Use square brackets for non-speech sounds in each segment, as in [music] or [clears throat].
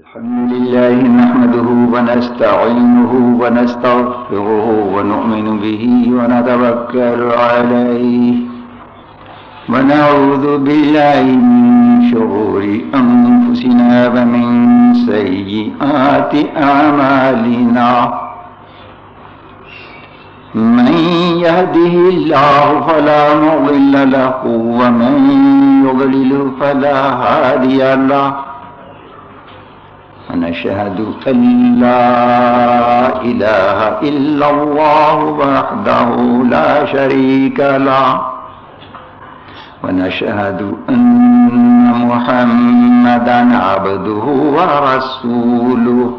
الحمد لله نحمده ونستعينه ونستغفره ونؤمن به ونتوكل عليه ونعوذ بالله من شرور أنفسنا ومن سيئات أعمالنا. من يهده الله فلا مضل له ومن يضلل فلا هادي له. ونشهد أن لا إله إلا الله وحده لا شريك له ونشهد أن محمدا عبده ورسوله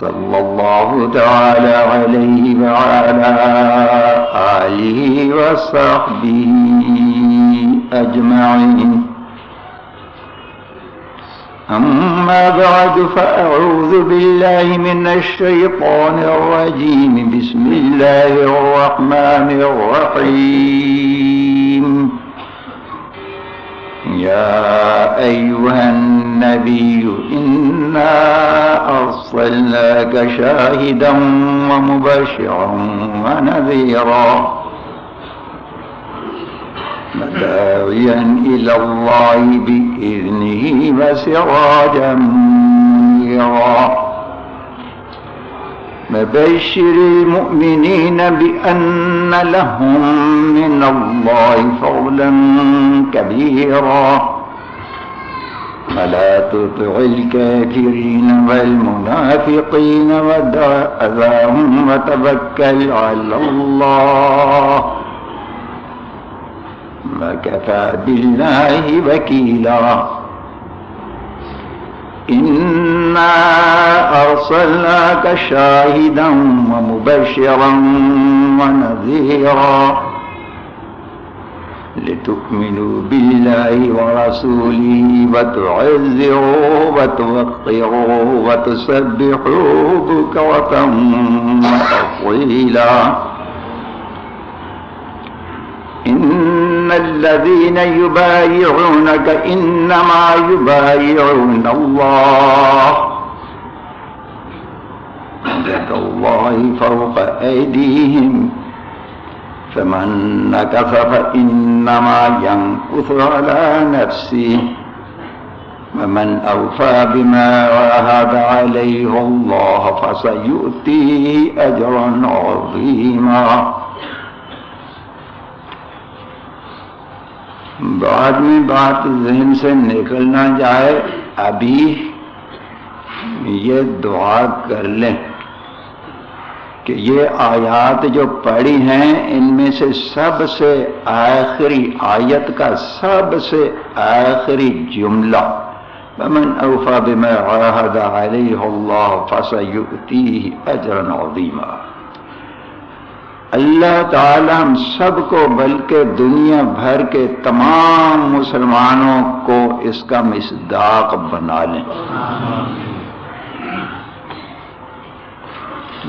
صلى الله تعالى عليه وعلى آله وصحبه أجمعين. أما بعد فأعوذ بالله من الشيطان الرجيم. بسم الله الرحمن الرحيم. يا أيها النبي، إنا أرسلناك شاهدا ومبشرا ونذيرا. داعيا إلى الله بإذنه وسراجا منيرا. مبشر المؤمنين بأن لهم من الله فضلا كبيرا. فلا تطع الكافرين والمنافقين ودع أذاهم وتوكل على الله. وكفى بالله وكيلا. إنا أرسلناك شاهدا ومبشرا ونذيرا لتؤمنوا بالله ورسوله وتعزروه وتوقروه وتسبحوه بكرة وأصيلا إن الذين يبايعونك إنما يبايعون الله يد الله فوق أيديهم فمن نكث فإنما ينكث على نفسه ومن أوفى بما عاهد عليه الله فسيؤتيه أجرا عظيما بعد میں بات ذہن سے نکل نہ جائے، ابھی یہ دعا کر لیں کہ یہ آیات جو پڑھی ہیں، ان میں سے سب سے آخری آیت کا سب سے آخری جملہ ومن اوفا بما عاهد عليه الله فسيؤتيه اجرا عظيما۔ اللہ تعالی ہم سب کو بلکہ دنیا بھر کے تمام مسلمانوں کو اس کا مصداق بنا لیں۔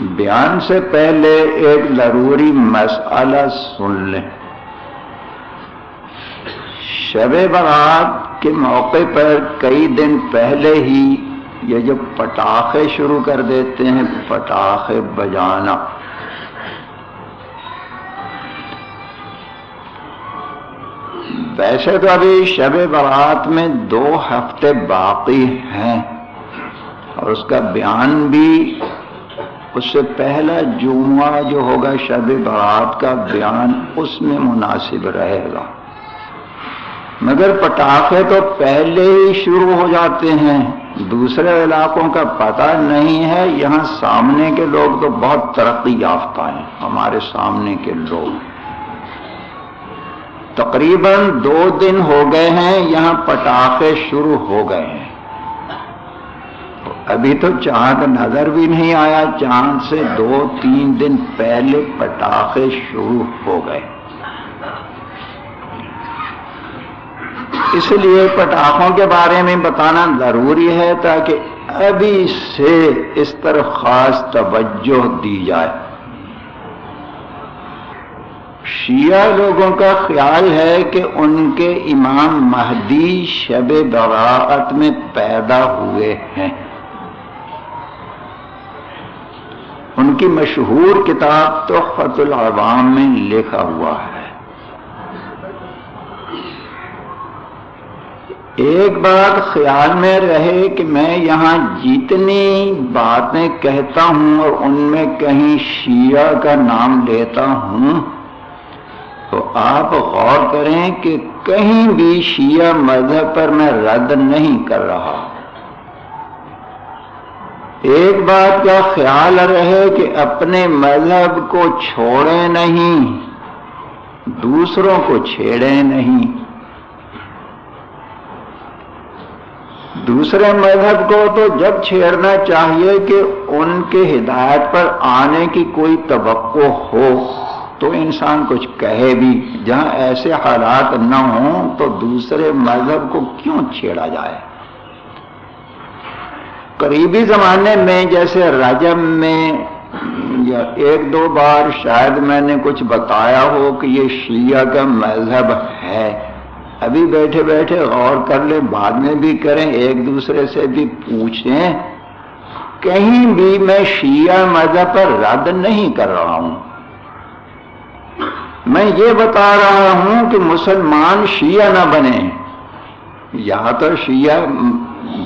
بیان سے پہلے ایک ضروری مسئلہ سن لیں۔ شب برات کے موقع پر کئی دن پہلے ہی یہ جو پٹاخے شروع کر دیتے ہیں، پٹاخے بجانا۔ ویسے تو ابھی شب برات میں دو ہفتے باقی ہیں اور اس کا بیان بھی اس سے پہلا جمعہ جو ہوگا شب برات کا بیان اس میں مناسب رہے گا۔ مگر پٹاخے تو پہلے ہی شروع ہو جاتے ہیں۔ دوسرے علاقوں کا پتہ نہیں ہے۔ یہاں سامنے کے لوگ تو بہت ترقی یافتہ ہیں۔ ہمارے سامنے کے لوگ۔ تقریباً دو دن ہو گئے ہیں، یہاں پٹاخے شروع ہو گئے ہیں۔ ابھی تو چاند نظر بھی نہیں آیا، چاند سے دو تین دن پہلے پٹاخے شروع ہو گئے۔ اس لیے پٹاخوں کے بارے میں بتانا ضروری ہے تاکہ ابھی سے اس طرح خاص توجہ دی جائے۔ شیعہ لوگوں کا خیال ہے کہ ان کے امام مہدی شب براعت میں پیدا ہوئے ہیں۔ ان کی مشہور کتاب تو خط العوام میں لکھا ہوا ہے۔ ایک بات خیال میں رہے کہ میں یہاں جتنی باتیں کہتا ہوں اور ان میں کہیں شیعہ کا نام لیتا ہوں تو آپ غور کریں کہ کہیں بھی شیعہ مذہب پر میں رد نہیں کر رہا۔ ایک بات کا خیال رہے کہ اپنے مذہب کو چھوڑے نہیں، دوسروں کو چھیڑے نہیں۔ دوسرے مذہب کو تو جب چھیڑنا چاہیے کہ ان کے ہدایت پر آنے کی کوئی توقع ہو۔ تو انسان کچھ کہے بھی، جہاں ایسے حالات نہ ہوں تو دوسرے مذہب کو کیوں چھیڑا جائے؟ قریبی زمانے میں جیسے رجم میں یا ایک دو بار شاید میں نے کچھ بتایا ہو کہ یہ شیعہ کا مذہب ہے۔ ابھی بیٹھے بیٹھے غور کر لیں، بعد میں بھی کریں، ایک دوسرے سے بھی پوچھیں۔ کہیں بھی میں شیعہ مذہب پر رد نہیں کر رہا ہوں۔ میں یہ بتا رہا ہوں کہ مسلمان شیعہ نہ بنے۔ یا تو شیعہ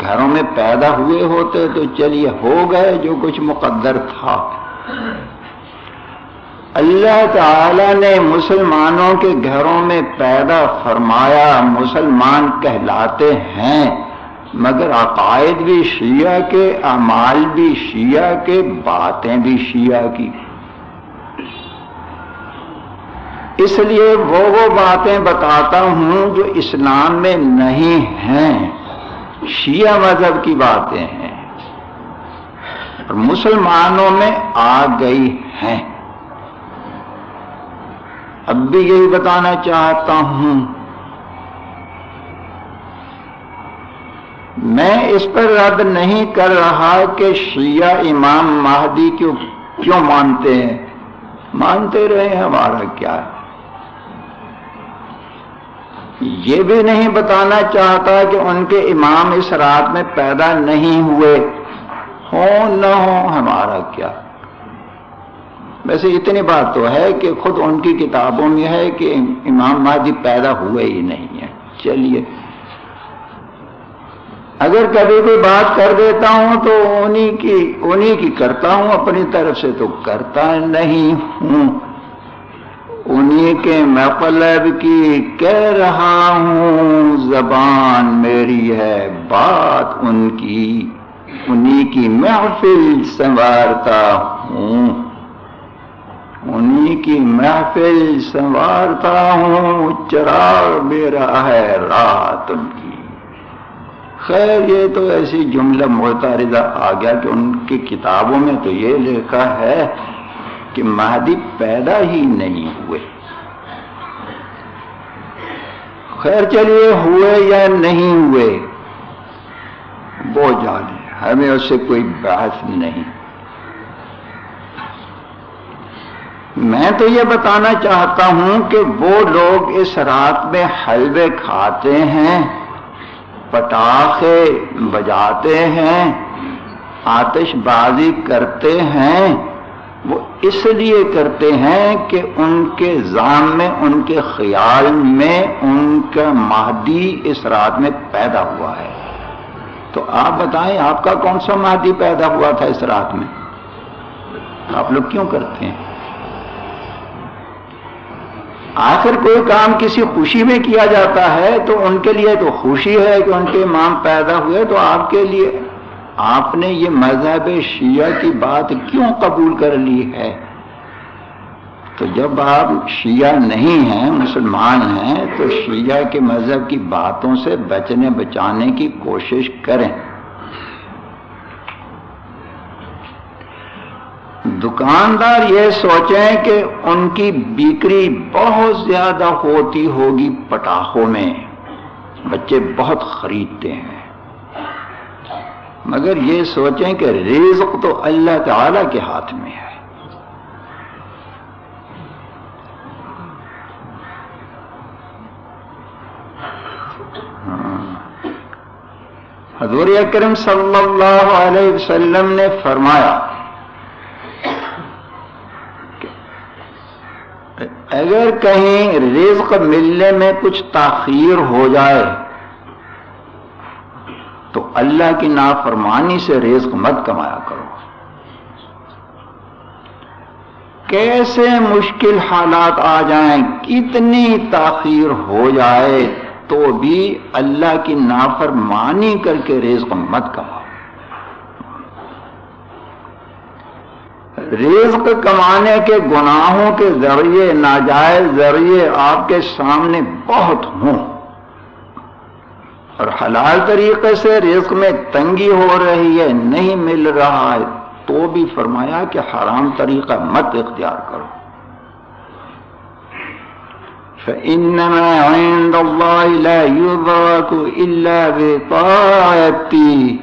گھروں میں پیدا ہوئے ہوتے تو چلیے ہو گئے جو کچھ مقدر تھا۔ اللہ تعالی نے مسلمانوں کے گھروں میں پیدا فرمایا، مسلمان کہلاتے ہیں، مگر عقائد بھی شیعہ کے، اعمال بھی شیعہ کے، باتیں بھی شیعہ کی۔ اس لیے وہ وہ باتیں بتاتا ہوں جو اسلام میں نہیں ہیں۔ شیعہ مذہب کی باتیں ہیں۔ اور مسلمانوں میں آ گئی ہیں۔ اب بھی یہی بتانا چاہتا ہوں۔ میں اس پر رد نہیں کر رہا کہ شیعہ امام مہدی کیوں کیوں مانتے ہیں؟ مانتے رہے ہمارا کیا ہے؟ یہ بھی نہیں بتانا چاہتا کہ ان کے امام اس رات میں پیدا نہیں ہوئے۔ ہوں نہ ہو ہمارا کیا؟ ویسے اتنی بات تو ہے کہ خود ان کی کتابوں میں ہے کہ امام مہدی پیدا ہوئے ہی نہیں ہے چلیے۔ اگر کبھی کوئی بات کر دیتا ہوں تو انہی کی انہی کی کرتا ہوں، اپنی طرف سے تو کرتا نہیں ہوں۔ انہی کے مقلب کی کہہ رہا ہوں، زبان میری ہے بات ان کی، انہی کی محفل سنوارتا ہوں۔ انہی کی محفل سنوارتا ہوں، چراغ میرا ہے رات ان کی۔ خیر، یہ تو ایسی جملہ معتارضہ آ گیا کہ ان کی کتابوں میں تو یہ لکھا ہے کہ مہدی پیدا ہی نہیں ہوئے۔ خیر چلیے، ہوئے یا نہیں ہوئے، وہ جانے ہمیں اس سے کوئی بحث نہیں۔ میں تو یہ بتانا چاہتا ہوں کہ وہ لوگ اس رات میں حلوے کھاتے ہیں، پٹاخے بجاتے ہیں، آتش بازی کرتے ہیں وہ اس لیے کرتے ہیں کہ ان کے ذام میں، ان کے خیال میں، ان کا مہدی اس رات میں پیدا ہوا ہے۔ تو آپ بتائیں، آپ کا کون سا مہدی پیدا ہوا تھا اس رات میں؟ آپ لوگ کیوں کرتے ہیں؟ آخر کوئی کام کسی خوشی میں کیا جاتا ہے تو ان کے لیے تو خوشی ہے کہ ان کے امام پیدا ہوئے، تو آپ کے لیے آپ نے یہ مذہب شیعہ کی بات کیوں قبول کر لی ہے؟ تو جب آپ شیعہ نہیں ہیں، مسلمان ہیں، تو شیعہ کے مذہب کی باتوں سے بچنے، بچانے کی کوشش کریں۔ دکاندار یہ سوچیں کہ ان کی بیکری بہت زیادہ ہوتی ہوگی پٹاخوں میں۔ بچے بہت خریدتے ہیں۔ مگر یہ سوچیں کہ رزق تو اللہ تعالی کے ہاتھ میں ہے۔ حضور اکرم صلی اللہ علیہ وسلم نے فرمایا کہ اگر کہیں رزق ملنے میں کچھ تاخیر ہو جائے تو اللہ کی نافرمانی سے رزق مت کمایا کرو۔ کیسے مشکل حالات آ جائیں، کتنی تاخیر ہو جائے تو بھی اللہ کی نافرمانی کر کے رزق مت کماؤ۔ رزق کمانے کے گناہوں کے ذریعے ناجائز ذریعے آپ کے سامنے بہت ہوں۔ اور حلال طریقے سے رزق میں تنگی ہو رہی ہے، نہیں مل رہا ہے، تو بھی فرمایا کہ حرام طریقہ مت اختیار کرو۔ فَإِنَّمَا اللَّهِ لَا إِلَّا بِطَاعَتِي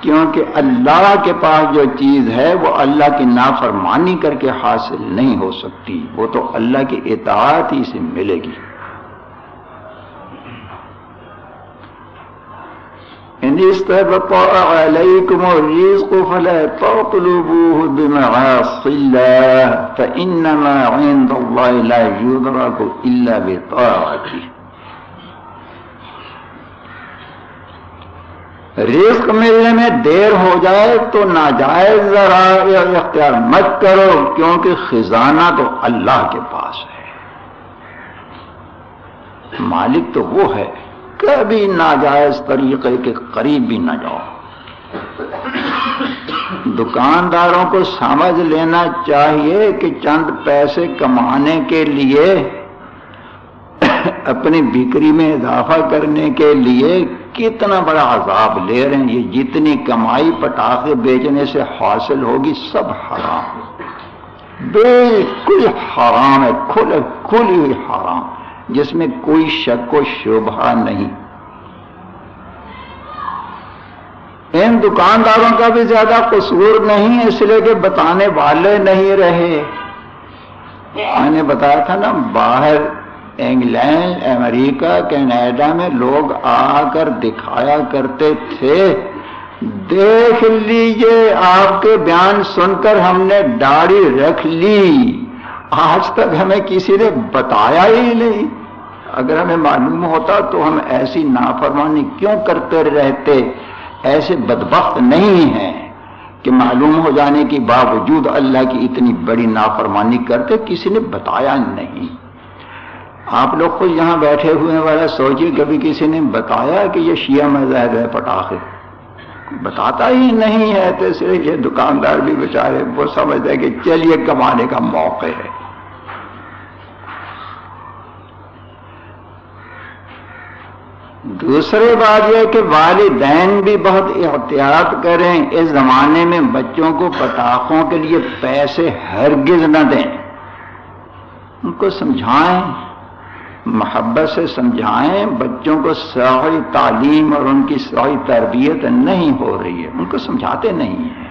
کیونکہ اللہ کے پاس جو چیز ہے، وہ اللہ کی نافرمانی کر کے حاصل نہیں ہو سکتی۔ وہ تو اللہ کی اطاعت ہی سے ملے گی۔ ان استبطاء عليكم الرزق فلا تطلبوه بمعاص الله، فإنما عند الله لا يدرك إلا بطاعته. رزق ملنے میں دیر ہو جائے تو ناجائز ذرا اختیار مت کرو، کیونکہ خزانہ تو اللہ کے پاس ہے۔ مالک تو وہ ہے۔ کبھی ناجائز طریقے کے قریب بھی نہ جاؤ۔ دکانداروں کو سمجھ لینا چاہیے کہ چند پیسے کمانے کے لیے، اپنی بکری میں اضافہ کرنے کے لیے کتنا بڑا عذاب لے رہے ہیں۔ یہ جتنی کمائی پٹاخے بیچنے سے حاصل ہوگی سب حرام۔ بالکل حرام ہے کھل کھلی ہوئی حرام۔ جس میں کوئی شک و شبہ نہیں۔ ان دکانداروں کا بھی زیادہ قصور نہیں، اس لیے کہ بتانے والے نہیں رہے۔ میں نے بتایا تھا نا، باہر انگلینڈ، امریکہ، کینیڈا میں لوگ آ کر دکھایا کرتے تھے۔ دیکھ لیجیے، آپ کے بیان سن کر ہم نے داڑھی رکھ لی۔ آج تک ہمیں کسی نے بتایا ہی نہیں۔ اگر ہمیں معلوم ہوتا تو ہم ایسی نافرمانی کیوں کرتے رہتے؟ ایسے بدبخت نہیں ہیں کہ معلوم ہو جانے کے باوجود اللہ کی اتنی بڑی نافرمانی کرتے، کسی نے بتایا نہیں۔ آپ لوگ خود یہاں بیٹھے ہوئے والا سوچیے، کبھی کسی نے بتایا کہ یہ شیعہ مذہب ہے پٹاخے؟ بتاتا ہی نہیں ہے تو صرف یہ دکاندار بھی بچارے وہ سمجھتے کہ چلیے، کمانے کا موقع ہے۔ دوسری بات یہ کہ والدین بھی بہت احتیاط کریں اس زمانے میں بچوں کو پٹاخوں کے لیے پیسے ہرگز نہ دیں۔ ان کو سمجھائیں، محبت سے سمجھائیں، بچوں کو صحیح تعلیم اور ان کی صحیح تربیت نہیں ہو رہی ہے۔ ان کو سمجھاتے نہیں ہیں۔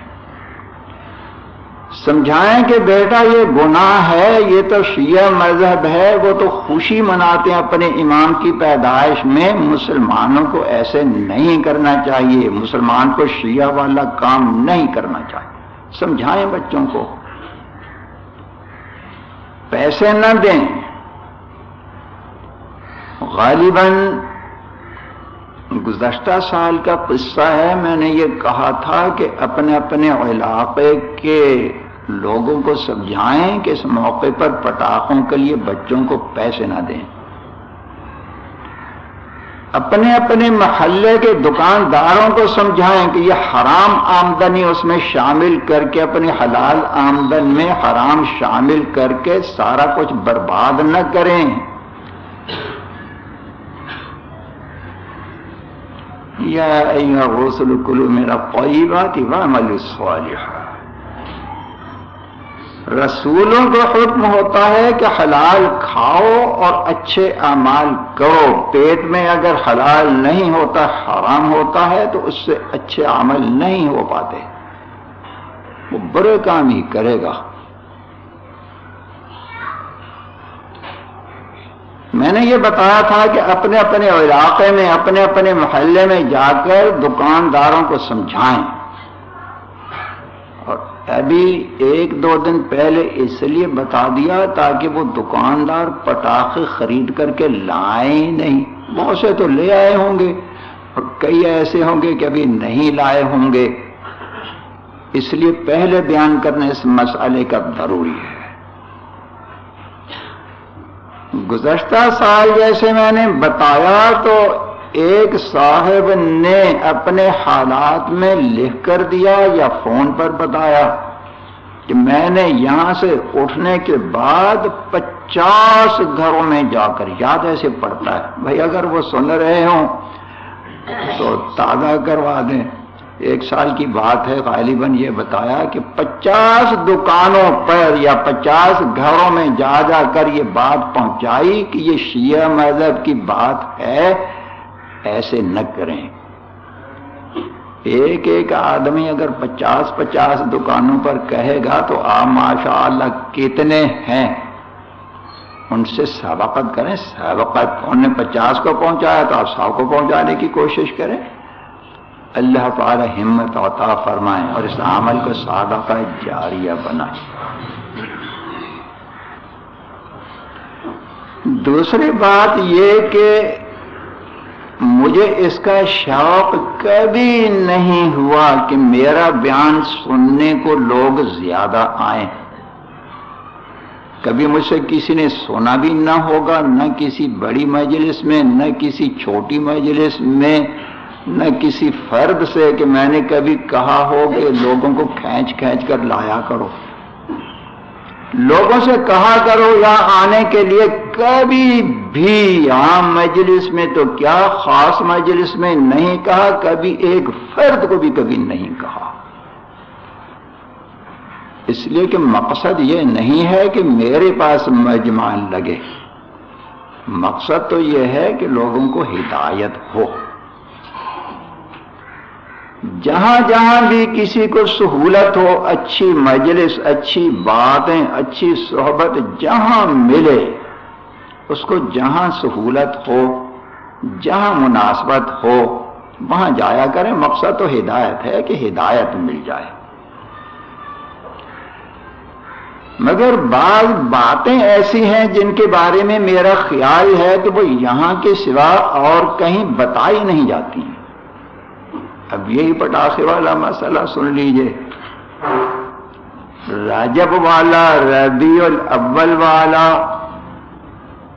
سمجھائیں کہ بیٹا یہ گناہ ہے، یہ تو شیعہ مذہب ہے، وہ تو خوشی مناتے ہیں اپنے امام کی پیدائش میں۔ مسلمانوں کو ایسے نہیں کرنا چاہیے، مسلمان کو شیعہ والا کام نہیں کرنا چاہیے۔ سمجھائیں بچوں کو۔ پیسے نہ دیں۔ غالباً گزشتہ سال کا قصہ ہے، میں نے یہ کہا تھا کہ اپنے اپنے علاقے کے لوگوں کو سمجھائیں کہ اس موقع پر پٹاخوں کے لیے بچوں کو پیسے نہ دیں۔ اپنے اپنے محلے کے دکانداروں کو سمجھائیں کہ یہ حرام آمدنی اس میں شامل کر کے اپنی حلال آمدن میں حرام شامل کر کے سارا کچھ برباد نہ کریں۔ یا ایوہ غسل کلو میرا قیبات وعمل الصالحہ رسولوں کا حکم ہوتا ہے کہ حلال کھاؤ اور اچھے اعمال کرو. پیٹ میں اگر حلال نہیں ہوتا، حرام ہوتا ہے، تو اس سے اچھے عمل نہیں ہو پاتے۔ وہ برے کام ہی کرے گا۔ میں نے یہ بتایا تھا کہ اپنے اپنے علاقے میں، اپنے اپنے محلے میں جا کر دکانداروں کو سمجھائیں۔ اور ابھی ایک دو دن پہلے اس لیے بتا دیا تاکہ وہ دکاندار پٹاخے خرید کر کے لائیں نہیں۔ بہت سے تو لے آئے ہوں گے اور کئی ایسے ہوں گے کہ ابھی نہیں لائے ہوں گے۔ اس لیے پہلے بیان کرنے اس مسئلے کا ضروری ہے۔ گزشتہ سال جیسے میں نے بتایا تو ایک صاحب نے اپنے حالات میں لکھ کر دیا یا فون پر بتایا کہ میں نے یہاں سے اٹھنے کے بعد پچاس گھروں میں جا کر یاد ایسے پڑتا ہے۔ بھائی اگر وہ سن رہے ہوں تو تازہ کروا دیں۔ ایک سال کی بات ہے، غالباً یہ بتایا کہ پچاس دکانوں پر یا پچاس گھروں میں جا جا کر یہ بات پہنچائی کہ یہ شیعہ مذہب کی بات ہے، ایسے نہ کریں۔ ایک ایک آدمی اگر پچاس پچاس دکانوں پر کہے گا تو آپ ماشاء اللہ کتنے ہیں۔ ان سے سبقت کریں، سبقت۔ انہوں نے پچاس کو پہنچایا تو آپ سو کو پہنچانے کی کوشش کریں۔ اللہ تعالی ہمت عطا فرمائے اور اس عمل کو سادہ کا جاریہ بنائے۔ دوسری بات یہ کہ مجھے اس کا شوق کبھی نہیں ہوا کہ میرا بیان سننے کو لوگ زیادہ آئیں۔ کبھی مجھ سے کسی نے سنا بھی نہ ہوگا، نہ کسی بڑی مجلس میں، نہ کسی چھوٹی مجلس میں نہ کسی فرد سے کہ میں نے کبھی کہا ہو کہ لوگوں کو کھینچ کھینچ کر لایا کرو۔ لوگوں سے کہا کرو یا آنے کے لیے کبھی بھی عام مجلس میں تو کیا خاص مجلس میں نہیں کہا، کبھی ایک فرد کو بھی کبھی نہیں کہا۔ اس لیے کہ مقصد یہ نہیں ہے کہ میرے پاس مجمع لگے۔ مقصد تو یہ ہے کہ لوگوں کو ہدایت ہو۔ جہاں جہاں بھی کسی کو سہولت ہو، اچھی مجلس، اچھی باتیں، اچھی صحبت جہاں ملے، اس کو جہاں سہولت ہو، جہاں مناسبت ہو، وہاں جایا کریں۔ مقصد تو ہدایت ہے کہ ہدایت مل جائے۔ مگر بعض باتیں ایسی ہیں جن کے بارے میں میرا خیال ہے کہ وہ یہاں کے سوا اور کہیں بتائی نہیں جاتی۔ ہیں اب یہی پٹاخے والا مسئلہ سن لیجیے۔ رجب والا، ربیع الاول والا،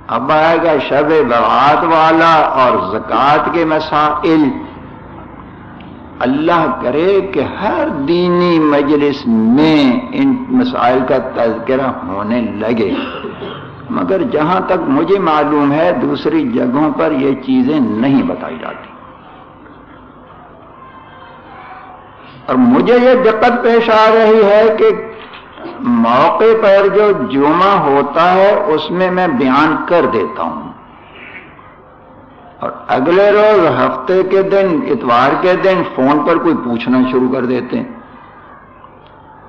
اب آئے گا شب برات والا اور زکوٰۃ کے مسائل۔ اللہ کرے کہ ہر دینی مجلس میں ان مسائل کا تذکرہ ہونے لگے۔ مگر جہاں تک مجھے معلوم ہے، دوسری جگہوں پر یہ چیزیں نہیں بتائی جاتی۔ اور مجھے یہ دقت پیش آ رہی ہے کہ موقع پر جو جمعہ ہوتا ہے اس میں میں بیان کر دیتا ہوں۔ اور اگلے روز ہفتے کے دن، اتوار کے دن فون پر کوئی پوچھنا شروع کر دیتے ہیں۔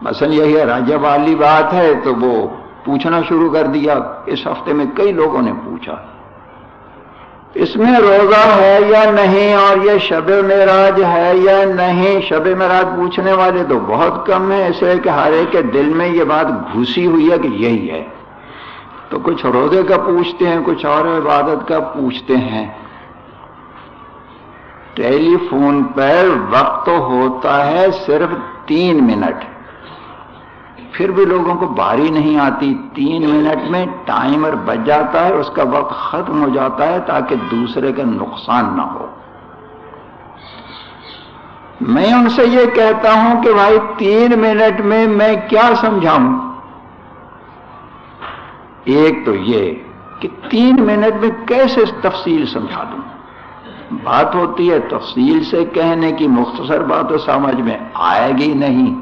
مثلا یہی ہے راجہ والی بات ہے تو وہ پوچھنا شروع کر دیا۔ اس ہفتے میں کئی لوگوں نے پوچھا۔ اس میں روزہ ہے یا نہیں اور یہ شب معراج ہے یا نہیں؟ شب معراج پوچھنے والے تو بہت کم ہیں، اس لیے کہ ہر ایک کے دل میں یہ بات گھسی ہوئی ہے کہ یہی ہے۔ تو کچھ روزے کا پوچھتے ہیں، کچھ اور عبادت کا پوچھتے ہیں۔ ٹیلی فون پر وقت ہوتا ہے صرف تین منٹ۔ پھر بھی لوگوں کو باری نہیں آتی۔ تین منٹ میں ٹائمر بچ جاتا ہے، اس کا وقت ختم ہو جاتا ہے تاکہ دوسرے کا نقصان نہ ہو۔ میں ان سے یہ کہتا ہوں کہ بھائی، تین منٹ میں میں کیا سمجھاؤں؟ ایک تو یہ کہ تین منٹ میں کیسے تفصیل سمجھا دوں؟ بات ہوتی ہے تفصیل سے کہنے کی مختصر بات تو سمجھ میں آئے گی نہیں۔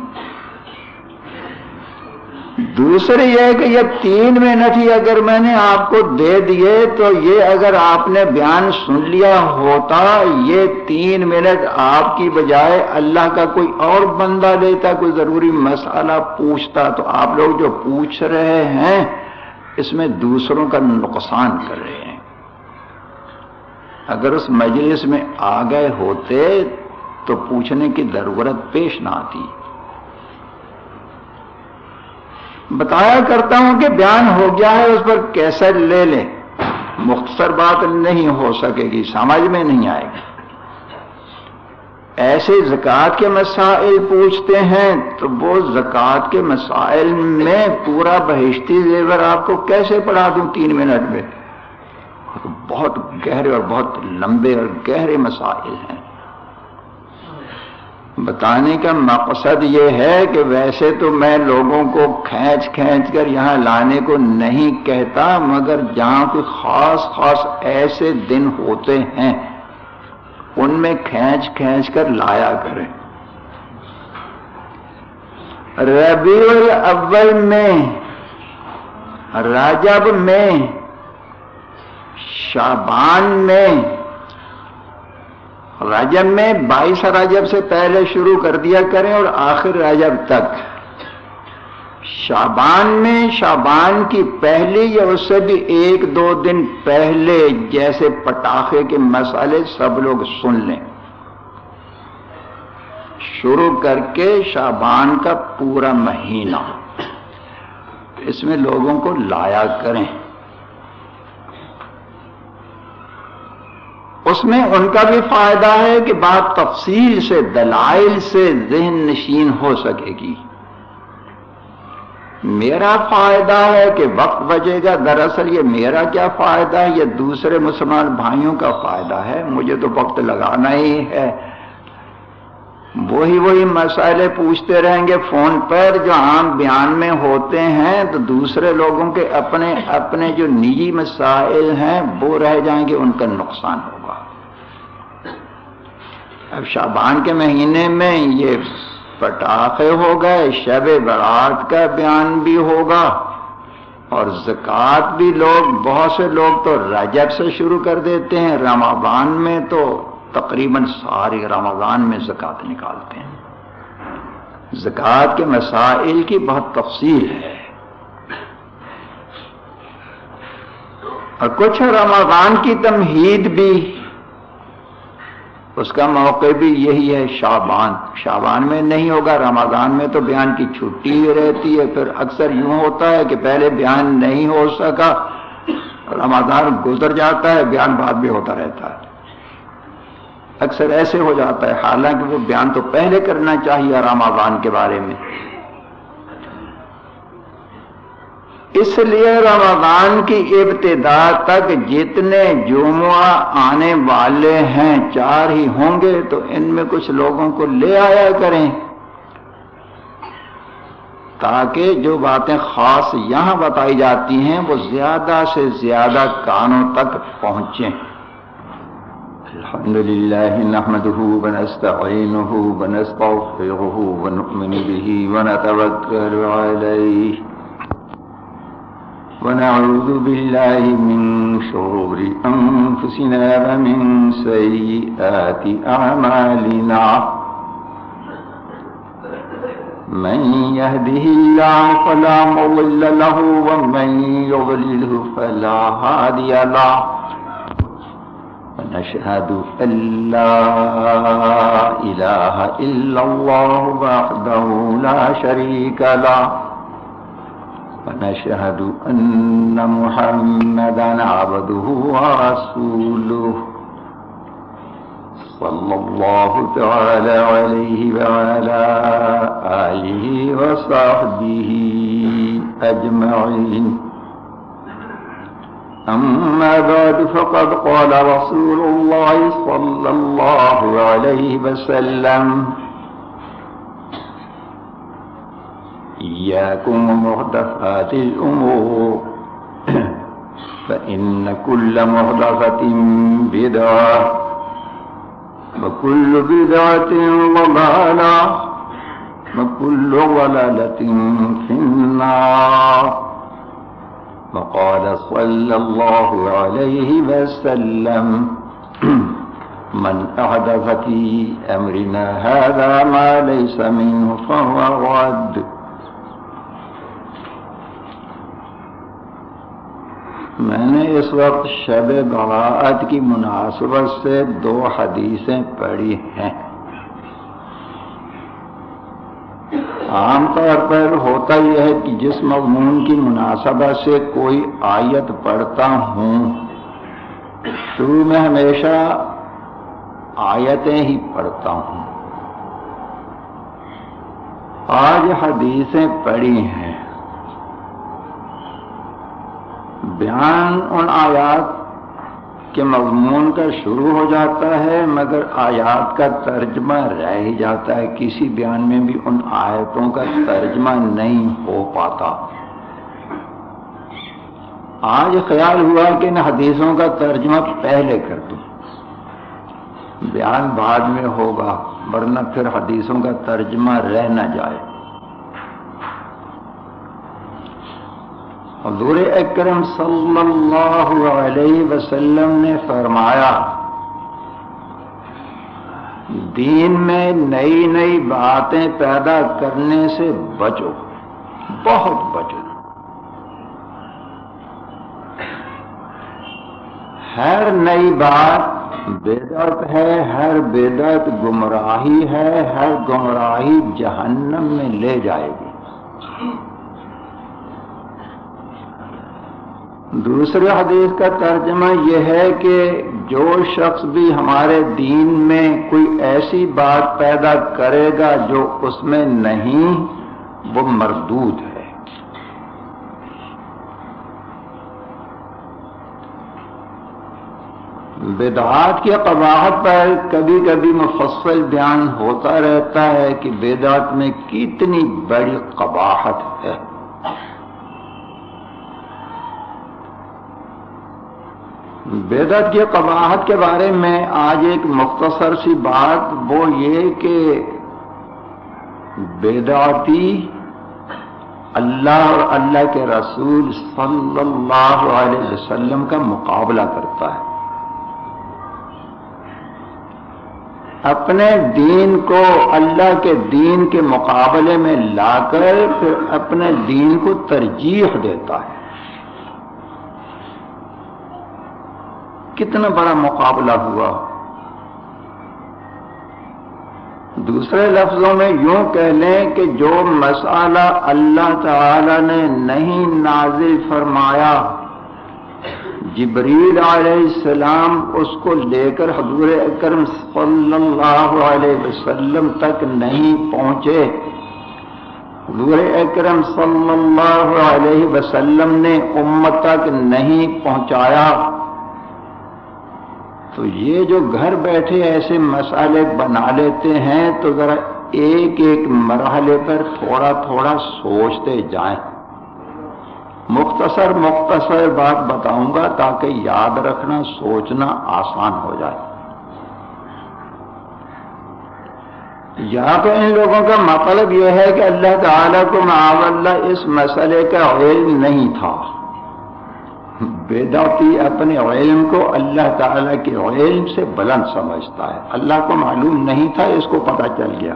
دوسری یہ کہ یہ تین منٹ ہی اگر میں نے آپ کو دے دیے تو یہ اگر آپ نے بیان سن لیا ہوتا، یہ تین منٹ آپ کی بجائے اللہ کا کوئی اور بندہ لیتا کوئی ضروری مسئلہ پوچھتا، تو آپ لوگ جو پوچھ رہے ہیں، اس میں دوسروں کا نقصان کر رہے ہیں۔ اگر اس مجلس میں آ گئے ہوتے تو پوچھنے کی ضرورت پیش نہ آتی۔ بتایا کرتا ہوں کہ بیان ہو گیا ہے، اس پر کیسے لے لیں؟ مختصر بات نہیں ہو سکے گی، سمجھ میں نہیں آئے گی۔ ایسے زکوٰۃ کے مسائل پوچھتے ہیں تو وہ زکوٰۃ کے مسائل میں پورا بہشتی زیور آپ کو کیسے پڑھا دوں تین منٹ میں؟ بہت گہرے اور بہت لمبے اور گہرے مسائل ہیں۔ بتانے کا مقصد یہ ہے کہ ویسے تو میں لوگوں کو کھینچ کھینچ کر یہاں لانے کو نہیں کہتا، مگر جہاں کوئی خاص خاص ایسے دن ہوتے ہیں، ان میں کھینچ کھینچ کر لایا کریں۔ ربیع الاول میں راجب میں شابان میں رجب میں بائیس رجب سے پہلے شروع کر دیا کریں اور آخر رجب تک۔ شابان میں شابان کی پہلی یا اس سے بھی ایک دو دن پہلے جیسے پٹاخے کے مسئلے سب لوگ سن لیں۔ شروع کر کے شابان کا پورا مہینہ۔ اس میں لوگوں کو لایا کریں۔ اس میں ان کا بھی فائدہ ہے کہ بات تفصیل سے، دلائل سے ذہن نشین ہو سکے گی۔ میرا فائدہ ہے کہ وقت بچے گا۔ دراصل یہ میرا کیا فائدہ ہے؟ یہ دوسرے مسلمان بھائیوں کا فائدہ ہے۔ مجھے تو وقت لگانا ہی ہے۔ وہی وہی مسئلے پوچھتے رہیں گے فون پر جو عام بیان میں ہوتے ہیں، تو دوسرے لوگوں کے اپنے اپنے جو نجی مسائل ہیں، وہ رہ جائیں گے، ان کا نقصان ہوگا۔ اب شابان کے مہینے میں یہ پٹاخے ہو گئے، شب برات کا بیان بھی ہوگا، اور زکوٰۃ بھی لوگ، بہت سے لوگ تو رجب سے شروع کر دیتے ہیں، رمضان میں تو تقریباً سارے رمضان میں زکوٰۃ نکالتے ہیں۔ زکوٰۃ کے مسائل کی بہت تفصیل ہے۔ اور کچھ رمضان کی تمہید بھی، اس کا موقع بھی یہی ہے شابان شابان میں نہیں ہوگا، رمضان میں تو بیان کی چھٹی رہتی ہے۔ پھر اکثر یوں ہوتا ہے کہ پہلے بیان نہیں ہو سکا، رمضان گزر جاتا ہے، بیان بعد بھی ہوتا رہتا ہے۔ اکثر ایسے ہو جاتا ہے، حالانکہ وہ بیان تو پہلے کرنا چاہیے رمضان کے بارے میں۔ اس لیے رمضان کی ابتدا تک جتنے جمعہ آنے والے ہیں، چار ہی ہوں گے، تو ان میں کچھ لوگوں کو لے آیا کریں۔ تاکہ جو باتیں خاص یہاں بتائی جاتی ہیں، وہ زیادہ سے زیادہ کانوں تک پہنچیں۔ الحمد لله نحمده ونستعينه ونستغفره ونؤمن به ونتوكل عليه ونعوذ بالله من شرور أنفسنا ومن سيئات أعمالنا. من يهده الله فلا مضل له ومن يضلله فلا هادي له. ونشهد أن لا إله إلا الله وحده لا شريك له. ونشهد أن محمدا عبده ورسوله. صلى الله تعالى عليه وعلى آله وصحبه أجمعين. أما بعد، فقد قال رسول الله صلى الله عليه وسلم إياكم ومحدثات الأمور، فإن كل محدثة بدعة، وكل بدعة ضلالة، وكل ضلالة في النار. وقال صلى الله عليه وسلم [clears throat] من أحدث في أمرنا هذا ما ليس منه فهو رد. میں نے اس وقت شب بغاعت کی مناسبت سے دو حدیثیں پڑھی ہیں۔ عام طور پر ہوتا یہ ہے کہ جس مضمون کی مناسبت سے کوئی آیت پڑھتا ہوں، شروع میں ہمیشہ آیتیں ہی پڑھتا ہوں۔ آج حدیثیں پڑھی ہیں۔ بیان ان آیات کے مضمون کا شروع ہو جاتا ہے مگر آیات کا ترجمہ رہ ہی جاتا ہے۔ کسی بیان میں بھی ان آیتوں کا ترجمہ نہیں ہو پاتا۔ آج خیال ہوا کہ ان حدیثوں کا ترجمہ پہلے کر دوں۔ بیان بعد میں ہوگا، ورنہ پھر حدیثوں کا ترجمہ رہ نہ جائے۔ حضور اکرم صلی اللہ علیہ وسلم نے فرمایا، دین میں نئی نئی باتیں پیدا کرنے سے بچو، بہت بچو۔ ہر نئی بات بیدت ہے، ہر بیدت گمراہی ہے، ہر گمراہی جہنم میں لے جائے گی۔ دوسرے حدیث کا ترجمہ یہ ہے کہ جو شخص بھی ہمارے دین میں کوئی ایسی بات پیدا کرے گا جو اس میں نہیں، وہ مردود ہے۔ بیدات کی قواہد پر کبھی کبھی مفصل بیان ہوتا رہتا ہے کہ بیدات میں کتنی بڑی قباحت ہے۔ بیدت کی قباحت کے بارے میں آج ایک مختصر سی بات، وہ یہ کہ بیداتی اللہ اور اللہ کے رسول صلی اللہ علیہ وسلم کا مقابلہ کرتا ہے۔ اپنے دین کو اللہ کے دین کے مقابلے میں لا کر پھر اپنے دین کو ترجیح دیتا ہے۔ کتنا بڑا مقابلہ ہوا۔ دوسرے لفظوں میں یوں کہہ لیں کہ جو مسئلہ اللہ تعالی نے نہیں نازل فرمایا، جبریل علیہ السلام اس کو لے کر حضور اکرم صلی اللہ علیہ وسلم تک نہیں پہنچے۔ حضور اکرم صلی اللہ علیہ وسلم نے امت تک نہیں پہنچایا۔ تو یہ جو گھر بیٹھے ایسے مسئلے بنا لیتے ہیں تو ذرا ایک ایک مرحلے پر تھوڑا تھوڑا سوچتے جائیں۔ مختصر مختصر بات بتاؤں گا تاکہ یاد رکھنا، سوچنا آسان ہو جائے۔ یا تو ان لوگوں کا مطلب یہ ہے کہ اللہ تعالیٰ کو معاذ اللہ اس مسئلے کا علم نہیں تھا۔ بیداتی اپنے علم کو اللہ تعالیٰ کے علم سے بلند سمجھتا ہے۔ اللہ کو معلوم نہیں تھا، اس کو پتہ چل گیا۔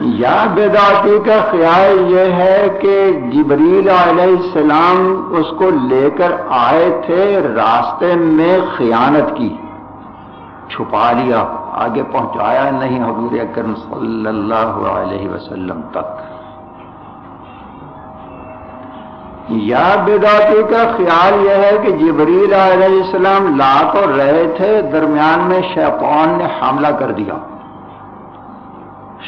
یا بیداتی کا خیال یہ ہے کہ جبریل علیہ السلام اس کو لے کر آئے تھے راستے میں خیانت کی۔ چھپا لیا، آگے پہنچایا نہیں حضور اکرم صلی اللہ علیہ وسلم تک۔ یا بیداتی کا خیال یہ ہے کہ جبریل علیہ السلام لا تو رہے تھے، درمیان میں شیطان نے حملہ کر دیا۔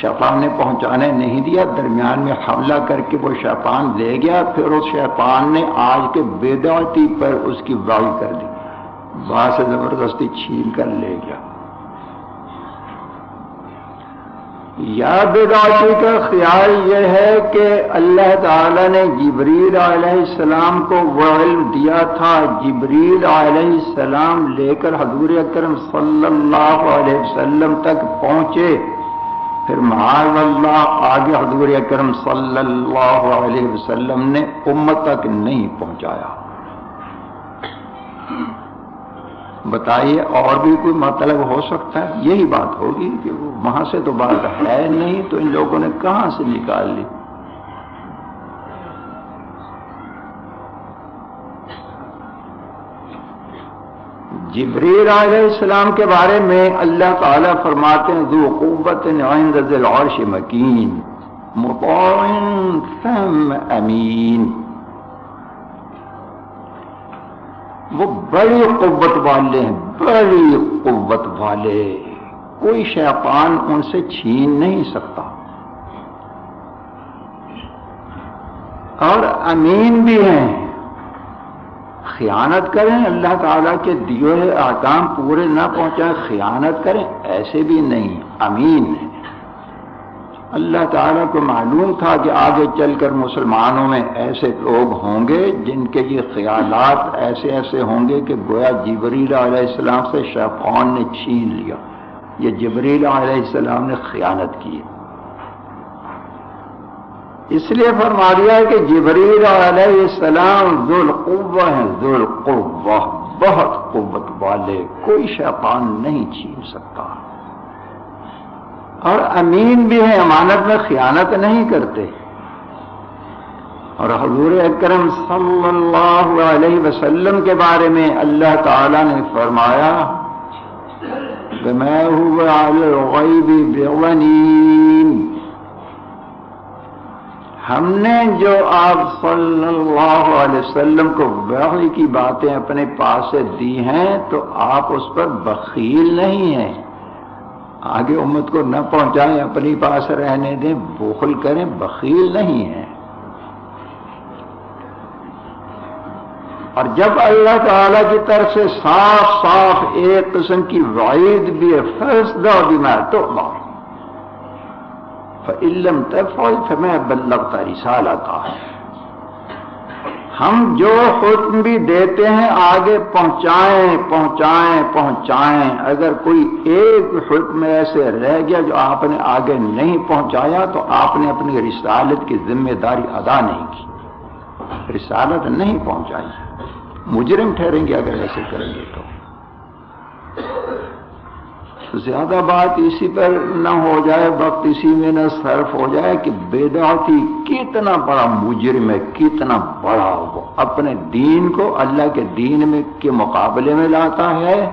شیطان نے پہنچانے نہیں دیا، درمیان میں حملہ کر کے وہ شیطان لے گیا۔ پھر اس شیطان نے آج کے بیداتی پر اس کی وائی کر دی۔ وہاں سے زبردستی چھین کر لے گیا۔ یا بیداتی کا خیال یہ ہے کہ اللہ تعالی نے جبریل علیہ السلام کو وہ علم دیا تھا۔ جبریل علیہ السلام لے کر حضور اکرم صلی اللہ علیہ وسلم تک پہنچے۔ پھر معاذ اللہ، آگے حضور اکرم صلی اللہ علیہ وسلم نے امت تک نہیں پہنچایا۔ بتائیے اور بھی کوئی مطلب ہو سکتا ہے؟ یہی بات ہوگی کہ وہاں سے تو بات ہے نہیں، تو ان لوگوں نے کہاں سے نکال لی؟ جبریل علیہ السلام کے بارے میں اللہ تعالیٰ فرماتے ہیں، ذو قوت عند مکین، مطاع ثم امین۔ وہ بڑی قوت والے ہیں، بڑی قوت والے۔ کوئی شیطان ان سے چھین نہیں سکتا۔ اور امین بھی ہیں۔ خیانت کریں، اللہ تعالیٰ کے دیے ہوئے آکام پورے نہ پہنچائیں، خیانت کریں، ایسے بھی نہیں۔ امین ہیں۔ اللہ تعالیٰ کو معلوم تھا کہ آگے چل کر مسلمانوں میں ایسے لوگ ہوں گے جن کے یہ خیالات ایسے ایسے ہوں گے کہ گویا جبریل علیہ السلام سے شیفان نے چھین لیا۔ یہ جبریل علیہ السلام نے خیانت کی۔ اس لیے فرما دیا ہے کہ جبریل علیہ السلام ذوالقوہ ہیں، ذوالقوہ، بہت قوت والے، کوئی شیطان نہیں چھین سکتا۔ اور امین بھی ہیں، امانت میں خیانت نہیں کرتے۔ اور حضور اکرم صلی اللہ علیہ وسلم کے بارے میں اللہ تعالی نے فرمایا کہ میں ہم نے جو آپ صلی اللہ علیہ وسلم کو وحی کی باتیں اپنے پاس سے دی ہیں، تو آپ اس پر بخیل نہیں ہیں۔ آگے امت کو نہ پہنچائیں، اپنی پاس رہنے دیں، بخل کریں، بخیل نہیں ہیں۔ اور جب اللہ تعالی کی طرف سے صاف صاف ایک قسم کی وعید بھی ہے فیصدہ بھی میں تو فعلم تفعل فمیں بلغت رسالتا ہے ہم جو حکم بھی دیتے ہیں آگے پہنچائیں پہنچائیں پہنچائیں۔ اگر کوئی ایک حکم ایسے رہ گیا جو آپ نے آگے نہیں پہنچایا تو آپ نے اپنی رسالت کی ذمہ داری ادا نہیں کی۔ رسالت نہیں پہنچائی۔ مجرم ٹھہریں گے اگر ایسے کریں گے تو۔ زیادہ بات اسی پر نہ ہو جائے، وقت اسی میں نہ صرف ہو جائے کہ بیداتی کتنا بڑا مجرم ہے، کتنا بڑا وہ اپنے دین کو اللہ کے دین میں کے مقابلے میں لاتا ہے،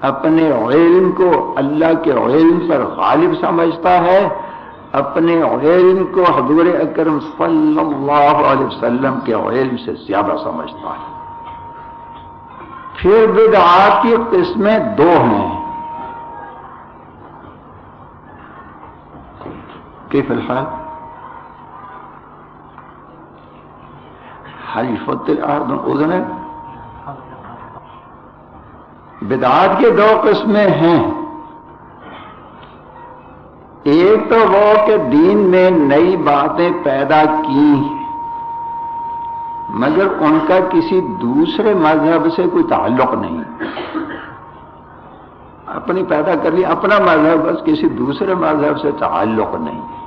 اپنے علم کو اللہ کے علم پر غالب سمجھتا ہے، اپنے علم کو حضور اکرم صلی اللہ علیہ وسلم کے علم سے زیادہ سمجھتا ہے۔ پھر بدعات کی قسمیں دو ہیں۔ كيف الحال؟ هل يفضل الارض اذنك بدعات کے دو قسمیں ہیں۔ ایک تو وہ کہ دین میں نئی باتیں پیدا کی مگر ان کا کسی دوسرے مذہب سے کوئی تعلق نہیں۔ اپنی پیدا کر لی، اپنا مذہب، بس کسی دوسرے مذہب سے تعلق نہیں۔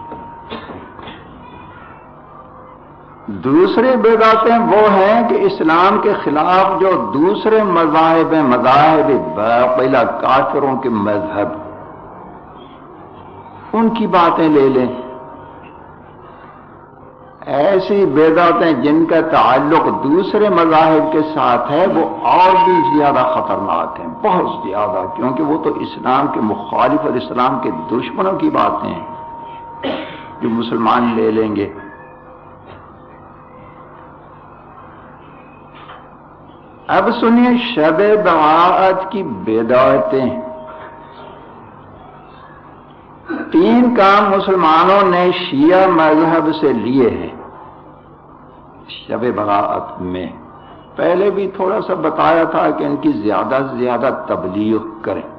دوسری باتیں وہ ہیں کہ اسلام کے خلاف جو دوسرے مذاہب ہیں، مذاہب پہلا کافروں کے مذہب، ان کی باتیں لے لیں۔ ایسی بیداتیں جن کا تعلق دوسرے مذاہب کے ساتھ ہے، وہ اور بھی زیادہ خطرناک ہیں، بہت زیادہ، کیونکہ وہ تو اسلام کے مخالف اور اسلام کے دشمنوں کی باتیں ہیں جو مسلمان لے لیں گے۔ اب سنیے شب بغاعت کی بیداعتیں تین کام مسلمانوں نے شیعہ مذہب سے لیے ہیں۔ شب بغاعت میں۔ پہلے بھی تھوڑا سا بتایا تھا کہ ان کی زیادہ سے زیادہ تبلیغ کریں۔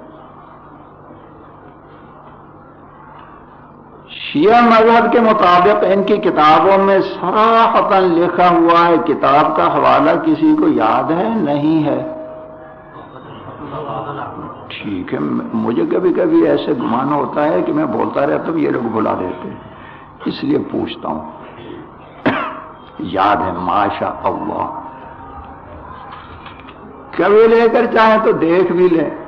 شیعہ مذہب کے مطابق ان کی کتابوں میں سراحتاً لکھا ہوا ہے، کتاب کا حوالہ کسی کو یاد ہے؟ نہیں ہے۔ ٹھیک ہے، مجھے کبھی کبھی ایسے گمان ہوتا ہے کہ میں بولتا رہتا ہوں، یہ لوگ بلا دیتے اس لیے پوچھتا ہوں۔ یاد ہے ماشا اللہ۔ کبھی لے کر چاہیں تو دیکھ بھی لیں۔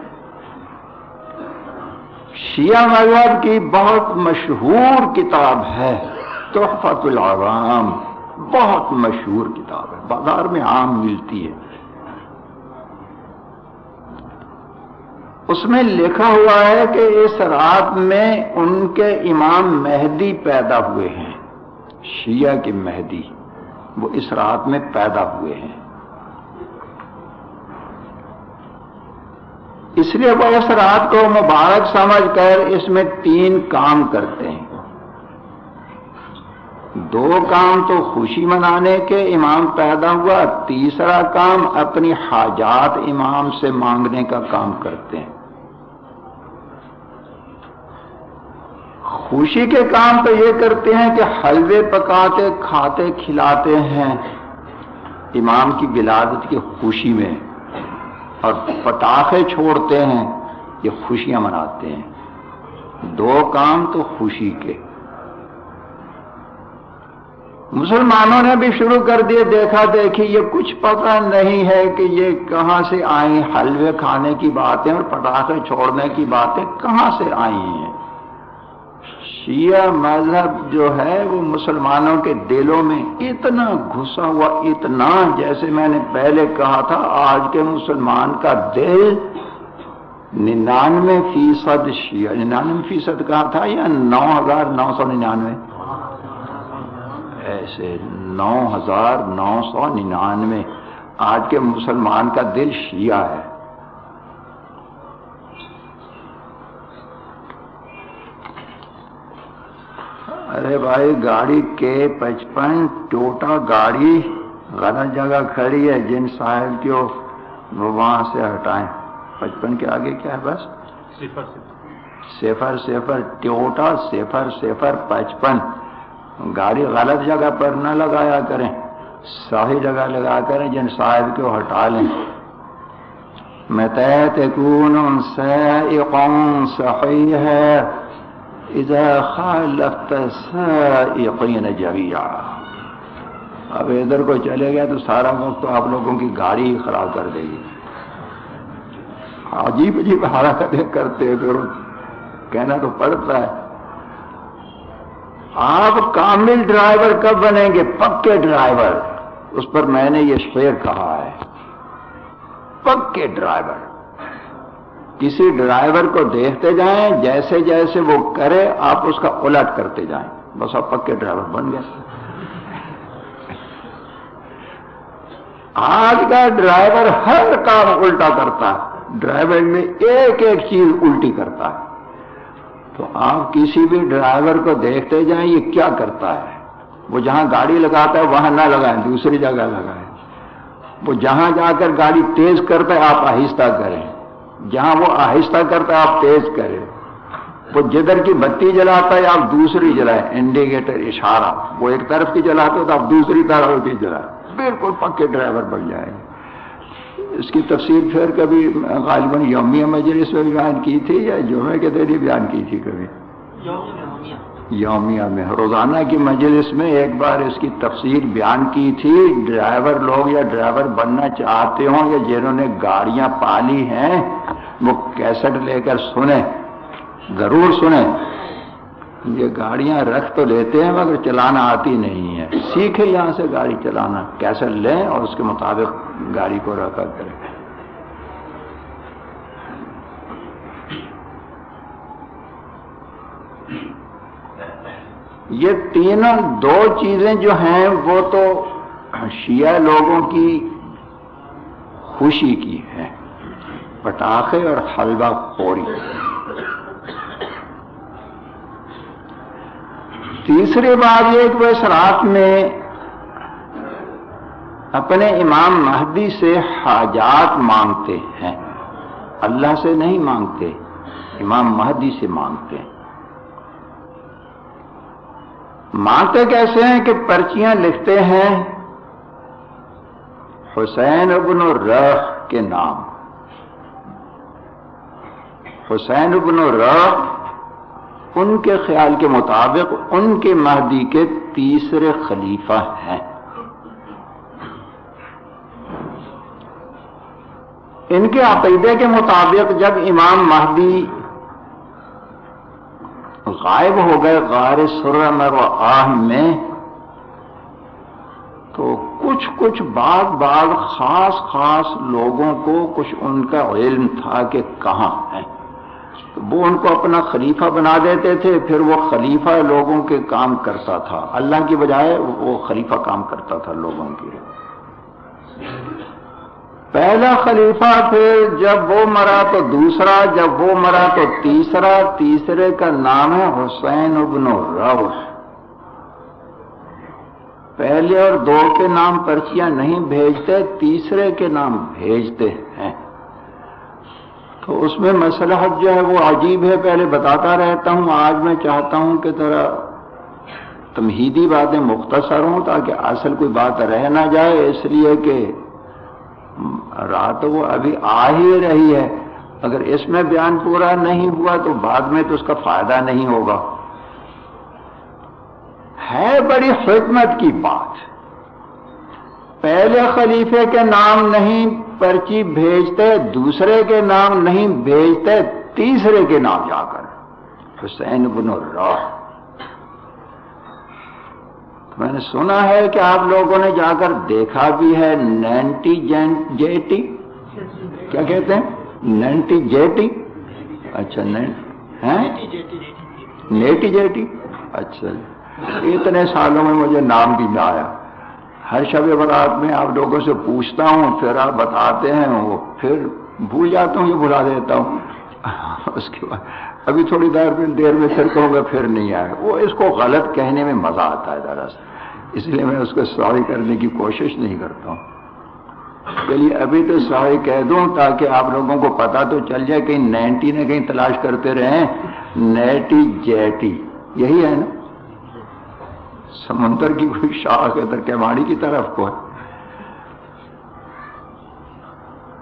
شیعہ مذہب کی بہت مشہور کتاب ہے تحفت العوام۔ بہت مشہور کتاب ہے، بازار میں عام ملتی ہے۔ اس میں لکھا ہوا ہے کہ اس رات میں ان کے امام مہدی پیدا ہوئے ہیں، شیعہ کی مہدی، وہ اس رات میں پیدا ہوئے ہیں۔ اس لیے وہ اس رات کو مبارک سمجھ کر اس میں تین کام کرتے ہیں۔ دو کام تو خوشی منانے کے امام پیدا ہوا، تیسرا کام اپنی حاجات امام سے مانگنے کا کام کرتے ہیں۔ خوشی کے کام تو یہ کرتے ہیں کہ حلوے پکاتے، کھاتے، کھلاتے ہیں۔ امام کی ولادت کی خوشی میں۔ اور پٹاخے چھوڑتے ہیں، یہ خوشیاں مناتے ہیں۔ دو کام تو خوشی کے۔ مسلمانوں نے بھی شروع کر دیے، دیکھا دیکھی، یہ کچھ پتہ نہیں ہے کہ یہ کہاں سے آئی حلوے کھانے کی باتیں اور پٹاخے چھوڑنے کی باتیں کہاں سے آئی ہیں۔ شیعہ مذہب جو ہے وہ مسلمانوں کے دلوں میں اتنا گھسا ہوا، اتنا جیسے میں نے پہلے کہا تھا، آج کے مسلمان کا دل ننانوے فیصد شیعہ، ننانوے فیصد کہا تھا یا نو ہزار نو سو ننانوے؟ ایسے نو ہزار نو سو ننانوے۔ آج کے مسلمان کا دل شیعہ ہے۔ ارے بھائی گاڑی کے پچپن ٹوٹا گاڑی غلط جگہ کھڑی ہے جن صاحب کی وہاں سے ہٹائیں۔ پچپن کے آگے کیا ہے بس؟ صفر صفر۔ ٹوٹا صفر صفر پچپن۔ گاڑی غلط جگہ پر نہ لگایا کریں صحیح جگہ لگا کریں جن صاحب کو ہٹا لیں۔ میں تکون سائقون صحیح ہے۔ اذا خالفت سائقین جميعا. اب ادھر کو چلے گیا تو سارا وقت تو آپ لوگوں کی گاڑی خراب کر دے گی۔ عجیب عجیب حرکتیں کرتے پھر۔ کہنا تو پڑتا ہے۔ آپ کامل ڈرائیور کب بنیں گے؟ پکے ڈرائیور۔ اس پر میں نے یہ شعر کہا ہے۔ پکے ڈرائیور۔ کسی ڈرائیور کو دیکھتے جائیں، جیسے جیسے وہ کرے، آپ اس کا الٹ کرتے جائیں۔ بس آپ پکے ڈرائیور بن گئے۔ آج کا ڈرائیور ہر کام الٹا کرتا ہے۔ ڈرائیور میں ایک ایک چیز الٹی کرتا ہے۔ تو آپ کسی بھی ڈرائیور کو دیکھتے جائیں، یہ کیا کرتا ہے؟ وہ جہاں گاڑی لگاتا ہے، وہاں نہ لگائیں، دوسری جگہ لگائیں۔ وہ جہاں جا کر گاڑی تیز کرتا ہے، آپ آہستہ کریں۔ جہاں وہ آہستہ کرتا ہے، آپ تیز کریں۔ وہ جدھر کی بتی جلاتا ہے، آپ دوسری جلائیں۔ انڈیکیٹر اشارہ۔ وہ ایک طرف کی جلاتے تو آپ دوسری طرف کی جلائیں۔ بالکل پکے ڈرائیور بن جائیں۔ اس کی تفصیل پھر کبھی غالباً یومیہ مجلس میں بیان کی تھی یا جمعے کے دن بیان کی تھی کبھی؟ یومیہ میں۔ روزانہ کی مجلس میں ایک بار اس کی تفصیل بیان کی تھی۔ ڈرائیور لوگ یا ڈرائیور بننا چاہتے ہوں یا جنہوں نے گاڑیاں پالی ہیں، وہ کیسٹ لے کر سنیں۔ ضرور سنیں۔ یہ گاڑیاں رکھ تو لیتے ہیں مگر چلانا آتی نہیں ہے۔ سیکھے یہاں سے گاڑی چلانا، کیسٹ لیں اور اس کے مطابق گاڑی کو رکھا کریں۔ یہ تینوں دو چیزیں جو ہیں وہ تو شیعہ لوگوں کی خوشی کی ہے پٹاخے اور حلوہ پوری۔ تیسری بات یہ کہ وہ اس رات میں اپنے امام مہدی سے حاجات مانگتے ہیں۔ اللہ سے نہیں مانگتے، امام مہدی سے مانگتے ہیں۔ مانگتے کیسے ہیں کہ پرچیاں لکھتے ہیں؟ حسین ابن الرخ کے نام۔ حسین ابن الرخ ان کے خیال کے مطابق ان کے مہدی کے تیسرے خلیفہ ہیں۔ ان کے عقیدے کے مطابق جب امام مہدی غائب ہو گئے غار سرم و آہ میں، تو کچھ کچھ بعض بعض خاص خاص لوگوں کو کچھ ان کا علم تھا کہ کہاں ہے وہ ان کو اپنا خلیفہ بنا دیتے تھے، پھر وہ خلیفہ لوگوں کے کام کرتا تھا۔ اللہ کی بجائے وہ خلیفہ کام کرتا تھا لوگوں کی پہلا خلیفہ پھر جب وہ مرا تو دوسرا، جب وہ مرا تو تیسرا، تیسرے کا نام ہے حسین ابن رو پہلے اور دو کے نام پرچیاں نہیں بھیجتے، تیسرے کے نام بھیجتے ہیں۔ تو اس میں مسئلہ جو ہے وہ عجیب ہے، پہلے بتاتا رہتا ہوں، آج میں چاہتا ہوں کہ ذرا تمہیدی باتیں مختصر ہوں تاکہ اصل کوئی بات رہ نہ جائے، اس لیے کہ رات وہ ابھی آ ہی رہی ہے۔ اگر اس میں بیان پورا نہیں ہوا تو بعد میں تو اس کا فائدہ نہیں ہوگا۔ ہے بڑی حکمت کی بات۔ پہلے خلیفے کے نام نہیں پرچی بھیجتے، دوسرے کے نام نہیں بھیجتے، تیسرے کے نام جا کر۔ حسین بن الراہ میں نے سنا ہے کہ آپ لوگوں نے جا کر دیکھا بھی ہے نینٹی جین جیٹی؟ کیا کہتے ہیں؟ نینٹی جیٹی؟ اچھا نیٹی جیٹی؟ اچھا اتنے سالوں میں مجھے نام بھی نہ آیا۔ ہر شب برات میں آپ لوگوں سے پوچھتا ہوں، پھر آپ بتاتے ہیں، وہ پھر بھول جاتا ہوں، یہ بلا دیتا ہوں۔ اس کے بعد، ابھی تھوڑی دیر میں دیر میں پھر کہوں گا، پھر نہیں آئے وہ اس کو غلط کہنے میں مزہ آتا ہے دراصل۔ اس لیے میں اس کو سواری کرنے کی کوشش نہیں کرتا ہوں۔ چلیے، ابھی تو سواری کہہ دوں تاکہ آپ لوگوں کو پتا تو چل جائے کہیں نینٹی نے کہیں تلاش کرتے رہیں۔ نیٹی جیٹی، یہی ہے نا؟ سمندر کی کوئی شاخ ہے ترکیواڑی کی طرف کو۔ ہے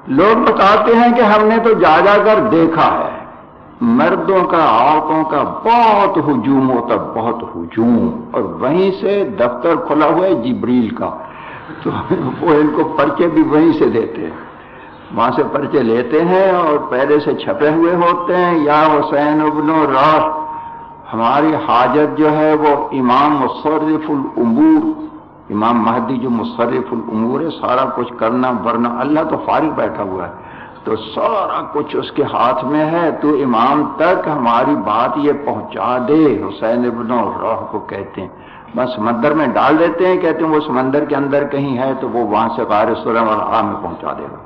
لوگ بتاتے ہیں کہ ہم نے تو جا جا کر دیکھا ہے۔ مردوں کا، عورتوں کا بہت ہجوم ہوتا، بہت ہجوم۔ اور وہیں سے دفتر کھلا ہوا ہے جبریل کا۔ تو وہ ان کو پرچے بھی وہیں سے دیتے ہیں۔ وہاں سے پرچے لیتے ہیں اور پہلے سے چھپے ہوئے ہوتے ہیں۔ یا حسین ابن راش ہماری حاجت جو ہے وہ امام مصرف العمور امام مہدی جو مصرف العمور ہے، سارا کچھ کرنا، ورنہ اللہ تو فارغ بیٹھا ہوا ہے۔ تو سارا کچھ اس کے ہاتھ میں ہے۔ تو امام تک ہماری بات یہ پہنچا دے، حسین ابن روح کو کہتے ہیں۔ بس سمندر میں ڈال دیتے ہیں، کہتے ہیں وہ سمندر کے اندر کہیں ہے، تو وہ وہاں سے غار سورم اور میں پہنچا دے۔ گا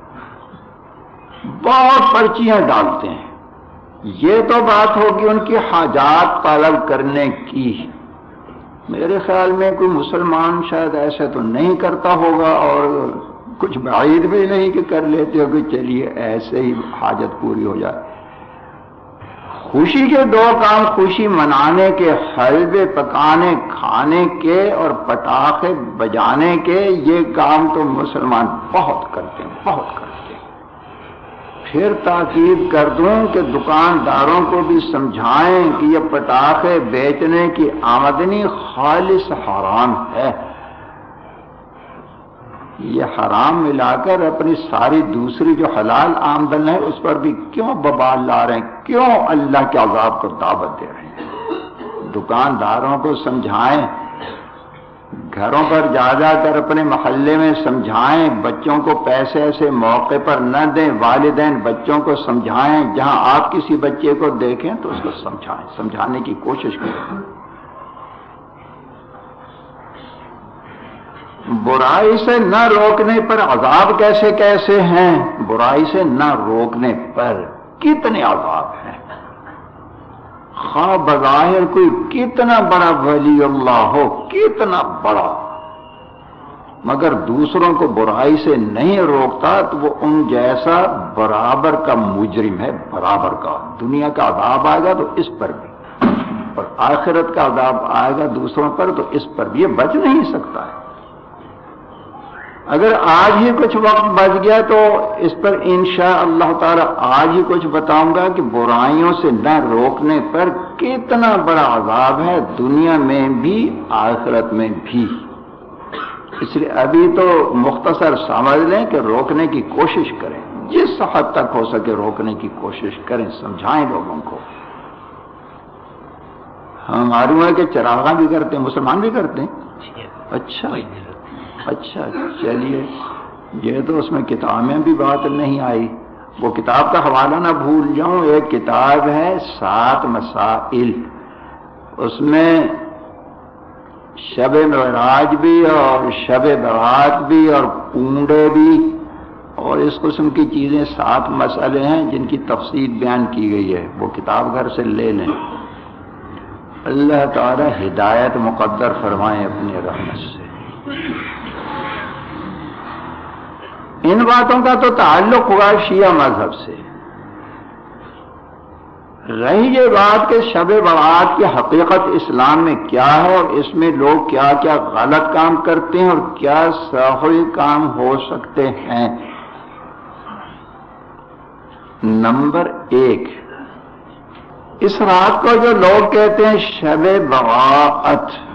بہت پرچیاں ڈالتے ہیں۔ یہ تو بات ہوگی ان کی حاجات طلب کرنے کی۔ میرے خیال میں کوئی مسلمان شاید ایسے تو نہیں کرتا ہوگا اور کچھ بعید بھی نہیں کہ کر لیتے ہو کہ چلیے ایسے ہی حاجت پوری ہو جائے۔ خوشی کے دو کام خوشی منانے کے حلبے پکانے، کھانے کے اور پٹاخے بجانے کے، یہ کام تو مسلمان بہت کرتے ہیں، بہت کرتے ہیں۔ پھر تاکید کر دوں کہ دکانداروں کو بھی سمجھائیں کہ یہ پٹاخے بیچنے کی آمدنی خالص حرام ہے۔ یہ حرام ملا کر اپنی ساری دوسری جو حلال آمدن ہے اس پر بھی کیوں ببال لا رہے ہیں؟ کیوں اللہ کے عذاب کو دعوت دے رہے ہیں؟ دکانداروں کو سمجھائیں، گھروں پر جا جا کر اپنے محلے میں سمجھائیں، بچوں کو پیسے ایسے موقع پر نہ دیں، والدین بچوں کو سمجھائیں، جہاں آپ کسی بچے کو دیکھیں تو اس کو سمجھائیں، سمجھانے کی کوشش کریں۔ برائی سے نہ روکنے پر عذاب کیسے کیسے ہیں؟ برائی سے نہ روکنے پر کتنے عذاب ہیں؟ خواہ بظاہر کوئی کتنا بڑا ولی اللہ ہو، کتنا بڑا۔ مگر دوسروں کو برائی سے نہیں روکتا تو وہ ان جیسا برابر کا مجرم ہے، برابر کا۔ دنیا کا عذاب آئے گا تو اس پر بھی۔ اور آخرت کا عذاب آئے گا دوسروں پر تو اس پر بھی، یہ بچ نہیں سکتا ہے۔ اگر آج ہی کچھ وقت بچ گیا تو اس پر انشاء اللہ تعالی آج ہی کچھ بتاؤں گا کہ برائیوں سے نہ روکنے پر کتنا بڑا عذاب ہے دنیا میں بھی آخرت میں بھی۔ اس لیے ابھی تو مختصر سمجھ لیں کہ روکنے کی کوشش کریں۔ جس حد تک ہو سکے روکنے کی کوشش کریں سمجھائیں لوگوں کو۔ ہم معلوم ہے کہ چراغاں بھی کرتے ہیں مسلمان بھی کرتے ہیں۔ اچھا۔ اچھا چلیے، یہ تو اس میں کتابیں بھی بات نہیں آئی۔ وہ کتاب کا حوالہ نہ بھول جاؤں، ایک کتاب ہے سات مسائل۔ اس میں شب معراج بھی اور شب برات بھی اور کنڈے بھی اور اس قسم کی چیزیں سات مسئلے ہیں جن کی تفصیل بیان کی گئی ہے۔ وہ کتاب گھر سے لے لیں۔ اللہ تعالی ہدایت مقدر فرمائیں اپنی رحمت سے۔ ان باتوں کا تو تعلق ہوا شیعہ مذہب سے۔ رہی یہ بات کہ شب برات کی حقیقت اسلام میں کیا ہے اور اس میں لوگ کیا کیا غلط کام کرتے ہیں اور کیا صحیح کام ہو سکتے ہیں۔ نمبر ایک، اس رات کو جو لوگ کہتے ہیں شب بغاعت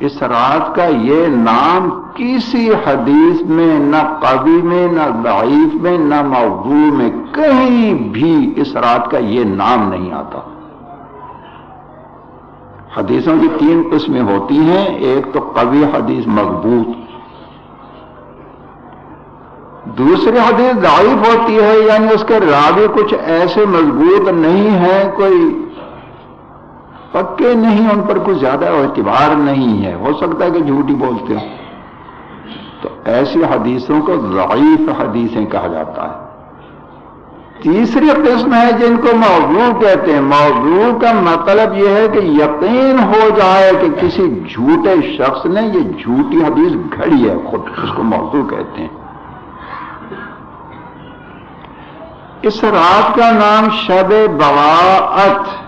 اس رات کا یہ نام کسی حدیث میں، نہ قوی میں، نہ ضعیف میں، نہ موضوع میں کہیں بھی اس رات کا یہ نام نہیں آتا۔ حدیثوں کی تین قسمیں ہوتی ہیں، ایک تو قوی حدیث مضبوط، دوسری حدیث ضعیف ہوتی ہے یعنی اس کے راوی کچھ ایسے مضبوط نہیں ہیں، کوئی پکے نہیں، ان پر کچھ زیادہ اعتبار نہیں ہے۔ ہو سکتا ہے کہ جھوٹی بولتے ہو تو ایسی حدیثوں کو ضعیف حدیثیں کہا جاتا ہے۔ تیسری قسم ہے جن کو موضوع کہتے ہیں۔ موضوع کا مطلب یہ ہے کہ یقین ہو جائے کہ کسی جھوٹے شخص نے یہ جھوٹی حدیث گھڑی ہے، خود اس کو موضوع کہتے ہیں۔ اس رات کا نام شب بواعت۔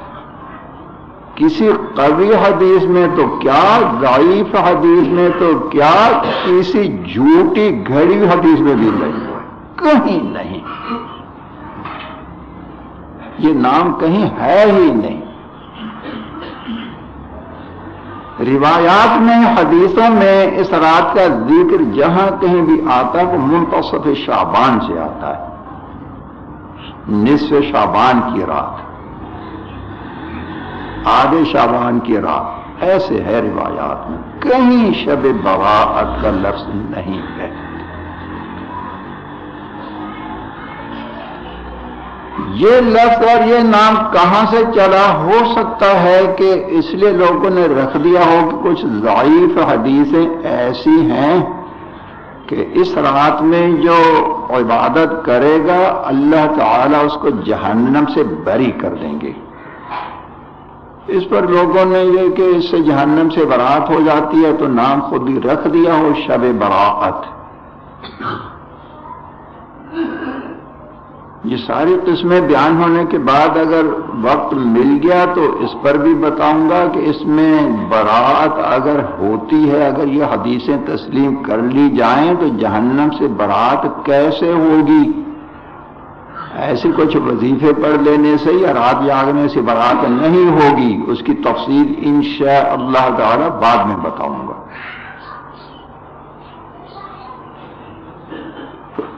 کسی قوی حدیث میں تو کیا ضعیف حدیث میں تو کیا کسی جھوٹی گھڑی حدیث میں بھی نہیں کہیں نہیں۔ یہ نام کہیں ہے ہی نہیں۔ روایات میں، حدیثوں میں اس رات کا ذکر جہاں کہیں بھی آتا ہے وہ منتصف شابان سے آتا ہے۔ نصف شابان کی رات۔ آدھے شابان کی رات ایسے ہے روایات میں۔ کہیں شب بواعت کا لفظ نہیں ہے۔ یہ لفظ اور یہ نام کہاں سے چلا؟ ہو سکتا ہے کہ اس لیے لوگوں نے رکھ دیا ہو کہ کچھ ضعیف حدیثیں ایسی ہیں کہ اس رات میں جو عبادت کرے گا، اللہ تعالیٰ اس کو جہنم سے بری کر دیں گے۔ اس پر لوگوں نے یہ کہ اس سے جہنم سے برات ہو جاتی ہے تو نام خود ہی رکھ دیا ہو، شب براعت۔ یہ ساری قسمیں بیان ہونے کے بعد اگر وقت مل گیا تو اس پر بھی بتاؤں گا کہ اس میں برات اگر ہوتی ہے، اگر یہ حدیثیں تسلیم کر لی جائیں تو جہنم سے برات کیسے ہوگی؟ ایسے کچھ وظیفے پڑھ لینے سے یا رات جاگنے سے برات نہیں ہوگی، اس کی تفصیل انشاء اللہ تعالی بعد میں بتاؤں گا۔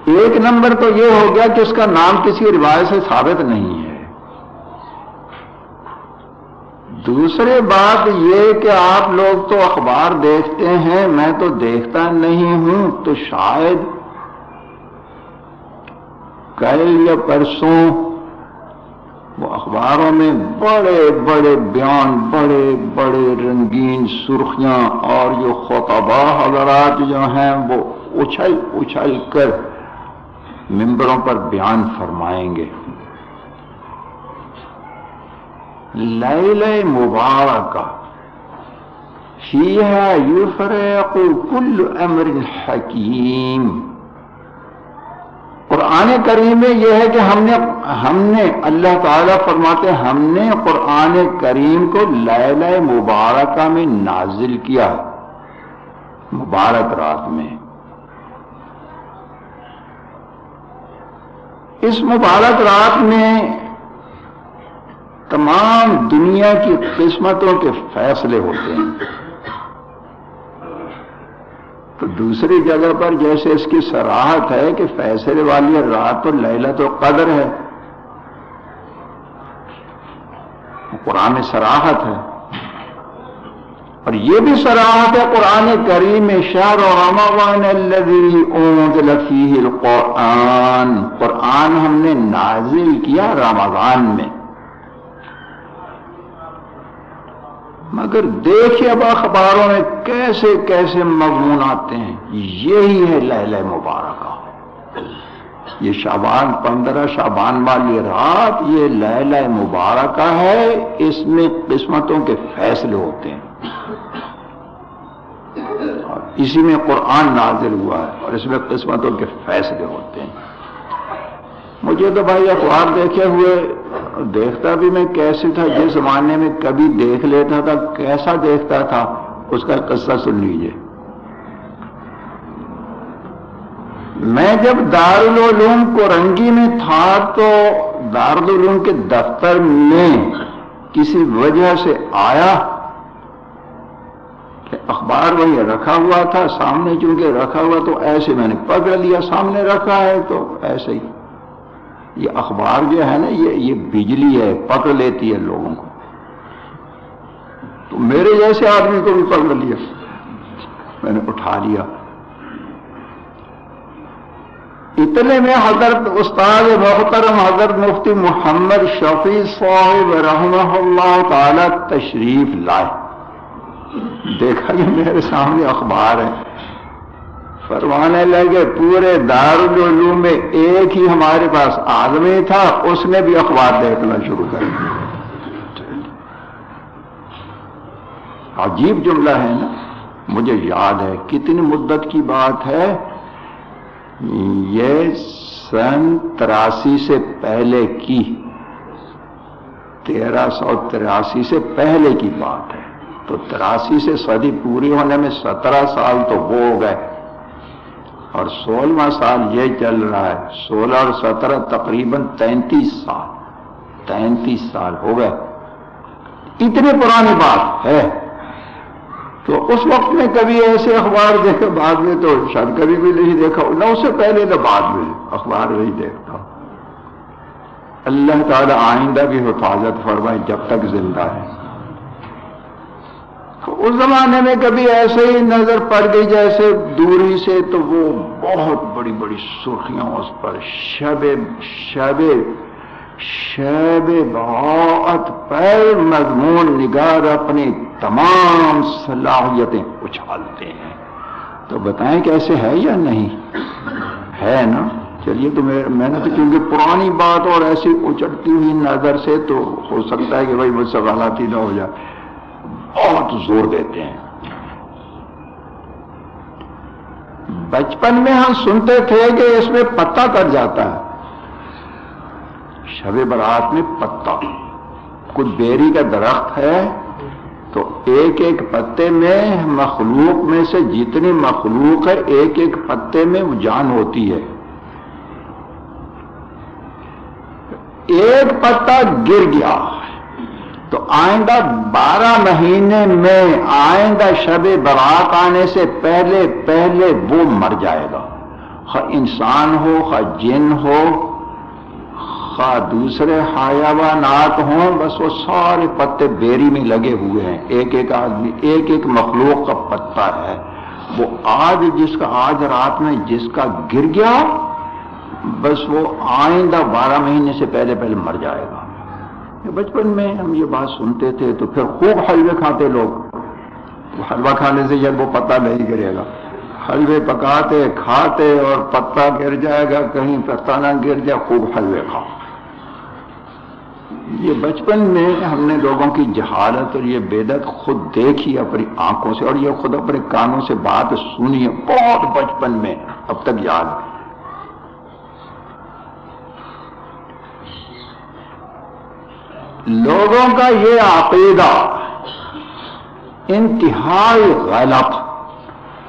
ایک نمبر تو یہ ہو گیا کہ اس کا نام کسی روایت سے ثابت نہیں ہے۔ دوسری بات یہ کہ آپ لوگ تو اخبار دیکھتے ہیں، میں تو دیکھتا نہیں ہوں، تو شاید کل یا پرسوں، وہ اخباروں میں بڑے بڑے بیان، بڑے بڑے رنگین سرخیاں اور جو خطبہ حضرات جو ہیں وہ اچھل اچھل کر ممبروں پر بیان فرمائیں گے۔ لیل مبارکہ، فیہا یفرق کل امر حکیم۔ قرآن کریم میں یہ ہے کہ ہم نے ہم نے اللہ تعالیٰ فرماتے ہم نے قرآن کریم کو لیلہ مبارکہ میں نازل کیا، مبارک رات میں۔ اس مبارک رات میں تمام دنیا کی قسمتوں کے فیصلے ہوتے ہیں۔ تو دوسری جگہ پر جیسے اس کی سراہت ہے کہ فیصلے والی رات تو لیلت تو قدر ہے۔ قرآن سراہت ہے۔ اور یہ بھی سراحت ہے قرآن کریم میں شہر القرآن۔ قرآن ہم نے نازل کیا رمضان میں۔ مگر دیکھیے اب اخباروں میں کیسے کیسے مضمون آتے ہیں۔ یہی ہے لہل مبارکہ۔ یہ شابان پندرہ شابان والی رات یہ لہل مبارکہ ہے۔ اس میں قسمتوں کے فیصلے ہوتے ہیں۔ اسی میں قرآن نازل ہوا ہے اور اس میں قسمتوں کے فیصلے ہوتے ہیں۔ مجھے تو بھائی اخبار دیکھے ہوئے دیکھتا بھی میں کیسے تھا، جس زمانے میں کبھی دیکھ لیتا تھا، کیسا دیکھتا تھا، اس کا قصہ سن لیجیے میں جب دارالعلوم کورنگی میں تھا تو دارالعلوم کے دفتر میں کسی وجہ سے آیا اخبار وہی رکھا ہوا تھا، سامنے چونکہ رکھا ہوا تو ایسے میں نے پکڑ لیا، سامنے رکھا ہے تو ایسے ہی۔ یہ اخبار جو ہے نا، یہ یہ بجلی ہے، پکڑ لیتی ہے لوگوں کو۔ تو میرے جیسے آدمی کو بھی پکڑ لیا۔ میں نے اٹھا لیا۔ اتنے میں حضرت استاد محترم حضرت مفتی محمد شفیع صاحب رحمہ اللہ تعالی تشریف لائے۔ دیکھا کہ میرے سامنے اخبار ہے۔ فرمانے لگے، پورے دارالعلوم میں ایک ہی ہمارے پاس آدمی تھا، اس نے بھی اخبار دیکھنا شروع کر دیا۔ عجیب جملہ ہے نا؟ مجھے یاد ہے، کتنی مدت کی بات ہے۔ یہ سن تراسی سے پہلے کی۔ تیرہ سو تراسی سے پہلے کی بات ہے۔ تو تراسی سے صدی پوری ہونے میں سترہ سال تو وہ ہو گئے۔ اور سولہواں سال یہ چل رہا ہے، سولہ اور سترہ تقریباً تینتیس سال تینتیس سال ہو گئے۔ اتنی پرانی بات ہے۔ تو اس وقت میں کبھی ایسے اخبار دیکھے بعد میں تو شاید کبھی بھی نہیں دیکھا، نہ اس سے پہلے تو بعد میں اخبار نہیں دیکھتا۔ اللہ تعالی آئندہ بھی حفاظت فرمائے جب تک زندہ ہے۔ اس زمانے میں کبھی ایسے ہی نظر پڑ گئی جیسے دوری سے، تو وہ بہت بڑی بڑی سرخیاں اس پر شب شب شب بہت پر مضمون نگار اپنی تمام صلاحیتیں اچھالتے ہیں۔ تو بتائیں کہ ایسے ہے یا نہیں؟ ہے نا؟ چلیے تو میں نے تو کیونکہ پرانی بات اور ایسی اچڑتی ہوئی نظر سے تو ہو سکتا ہے کہ بھائی مجھ سے غلطی نہ ہو جائے۔ بہت زور دیتے ہیں۔ بچپن میں ہم سنتے تھے کہ اس میں پتا کٹ جاتا ہے۔ شب برات میں پتا۔ کچھ بیری کا درخت ہے تو ایک ایک پتے میں مخلوق میں سے جتنی مخلوق ہے، ایک ایک پتے میں وہ جان ہوتی ہے۔ ایک پتا گر گیا۔ تو آئندہ بارہ مہینے میں آئندہ شب برات آنے سے پہلے پہلے وہ مر جائے گا۔ خواہ انسان ہو، خواہ جن ہو، خواہ دوسرے حیوانات ہوں، بس وہ سارے پتے بیری میں لگے ہوئے ہیں۔ ایک ایک آدمی، ایک ایک مخلوق کا پتا ہے۔ وہ آج جس کا آج رات میں جس کا گر گیا، بس وہ آئندہ بارہ مہینے سے پہلے پہلے مر جائے گا۔ بچپن میں ہم یہ بات سنتے تھے تو پھر خوب حلوے کھاتے لوگ۔ حلوہ کھانے سے جب وہ پتہ نہیں گرے گا۔ حلوے پکاتے، کھاتے اور پتا گر جائے گا، کہیں پتا نہ گر جائے، خوب حلوے کھاؤ۔ یہ بچپن میں ہم نے لوگوں کی جہالت اور یہ بےدت خود دیکھی اپنی آنکھوں سے اور یہ خود اپنے کانوں سے بات سنی ہے۔ بہت بچپن میں، اب تک یاد ہے۔ لوگوں کا یہ عقیدہ انتہائی غلط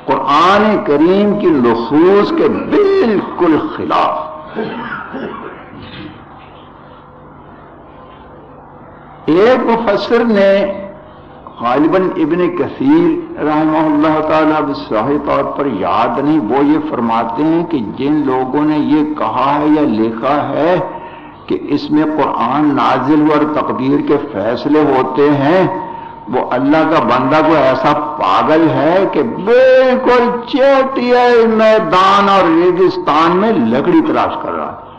قرآن کریم کی نصوص کے بالکل خلاف ایک مفسر نے غالباً ابن کثیر رحمہ اللہ تعالیٰ صحیح طور پر یاد نہیں وہ یہ فرماتے ہیں کہ جن لوگوں نے یہ کہا ہے یا لکھا ہے کہ اس میں قرآن نازل اور تقدیر کے فیصلے ہوتے ہیں، وہ اللہ کا بندہ کو ایسا پاگل ہے کہ بالکل چیٹیا میدان اور ریگستان میں لکڑی تلاش کر رہا ہے۔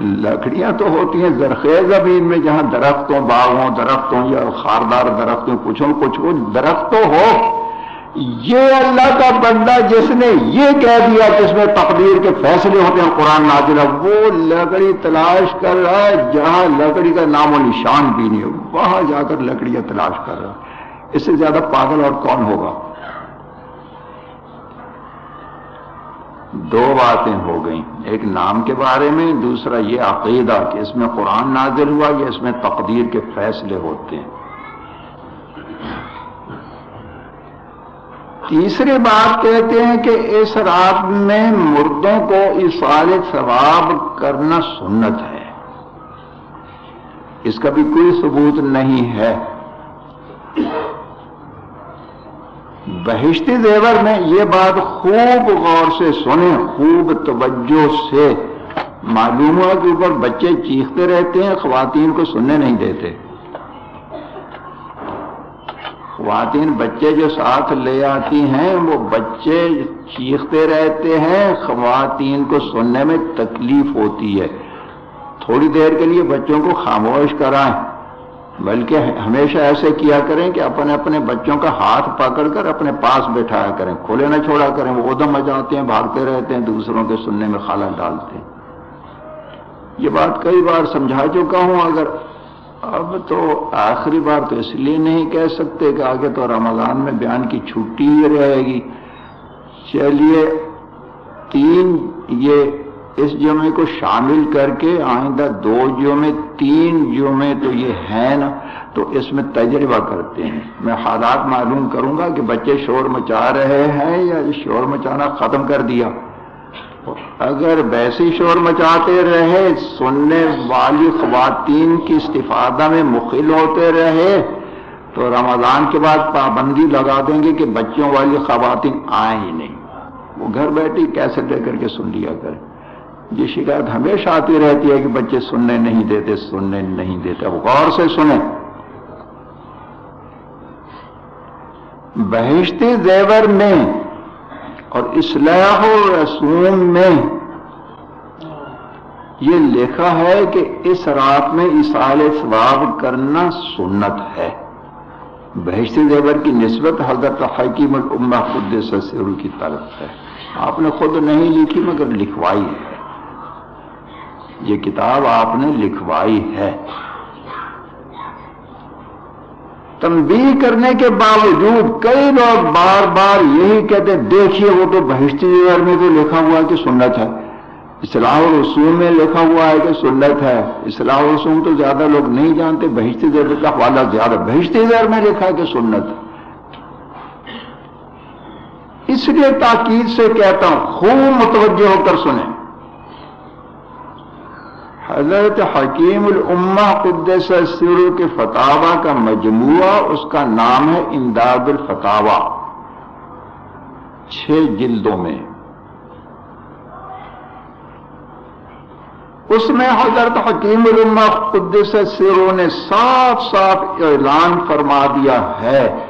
لکڑیاں تو ہوتی ہیں زرخیز زمین میں، جہاں درختوں، باغوں، درختوں یا خاردار درختوں کچھ ہو کچھ ہو درخت تو ہو۔ یہ اللہ کا بندہ جس نے یہ کہہ دیا کہ اس میں تقدیر کے فیصلے ہوتے ہیں، قرآن نازلہ وہ لکڑی تلاش کر رہا ہے، جہاں لکڑی کا نام و نشان بھی نہیں ہو وہاں جا کر لکڑیاں تلاش کر رہا ہے۔ اس سے زیادہ پاگل اور کون ہوگا؟ دو باتیں ہو گئیں، ایک نام کے بارے میں، دوسرا یہ عقیدہ کہ اس میں قرآن نازل ہوا یا اس میں تقدیر کے فیصلے ہوتے ہیں۔ تیسری بات کہتے ہیں کہ اس رات میں مردوں کو اشار ثواب کرنا سنت ہے۔ اس کا بھی کوئی ثبوت نہیں ہے۔ بہشتی زیور میں یہ بات خوب غور سے سنیں، خوب توجہ سے۔ معلوم ہوا کے اوپر بچے چیختے رہتے ہیں، خواتین کو سننے نہیں دیتے۔ خواتین بچے جو ساتھ لے آتی ہیں، وہ بچے چیختے رہتے ہیں، خواتین کو سننے میں تکلیف ہوتی ہے۔ تھوڑی دیر کے لیے بچوں کو خاموش کرائیں۔ بلکہ ہمیشہ ایسے کیا کریں کہ اپنے اپنے بچوں کا ہاتھ پکڑ کر اپنے پاس بیٹھایا کریں۔ کھولے نہ چھوڑا کریں، وہ ادم مچاتے ہیں، بھاگتے رہتے ہیں، دوسروں کے سننے میں خالہ ڈالتے ہیں۔ یہ بات کئی بار سمجھا چکا ہوں، اگر اب تو آخری بار تو اس لیے نہیں کہہ سکتے کہ آگے تو رمضان میں بیان کی چھٹی ہی رہے گی۔ چلیے، تین یہ اس جمعے کو شامل کر کے آئندہ دو جمعے، تین جمعے تو یہ ہے نا، تو اس میں تجربہ کرتے ہیں۔ میں حالات معلوم کروں گا کہ بچے شور مچا رہے ہیں یا شور مچانا ختم کر دیا۔ اگر ویسی شور مچاتے رہے، سننے والی خواتین کی استفادہ میں مخل ہوتے رہے، تو رمضان کے بعد پابندی لگا دیں گے کہ بچوں والی خواتین آئیں ہی نہیں۔ وہ گھر بیٹھی کیسے دے کر کے سن لیا کریں یہ شکایت ہمیشہ آتی رہتی ہے کہ بچے سننے نہیں دیتے، سننے نہیں دیتے۔ وہ غور سے سنیں۔ بہشتی زیور میں اور اصلاح و رسوم میں یہ لکھا ہے کہ اس رات میں اسال ثواب کرنا سنت ہے۔ بحث زیور کی نسبت حضرت حکیم الامہ قدس سرو کی طرف ہے۔ آپ نے خود نہیں لکھی مگر لکھوائی ہے۔ یہ کتاب آپ نے لکھوائی ہے۔ تنبیہ کرنے کے باوجود کئی لوگ بار بار یہی کہتے دیکھیے وہ تو بہشتی میں تو لکھا ہوا ہے کہ سنت ہے۔ اصلاح رسوم میں لکھا ہوا ہے کہ سنت ہے۔ اصلاح رسوم تو زیادہ لوگ نہیں جانتے، بہشتی زیر کا حوالہ زیادہ۔ بہشتی زیر میں لکھا ہے کہ سنت۔ اس لیے تاکید سے کہتا ہوں، خوب متوجہ ہو کر سنیں۔ حضرت حکیم الامہ قدس سر کے فتوا کا مجموعہ، اس کا نام ہے امداد الفتاوا چھ جلدوں میں۔ اس میں حضرت حکیم الامہ قدس سرو نے صاف صاف اعلان فرما دیا ہے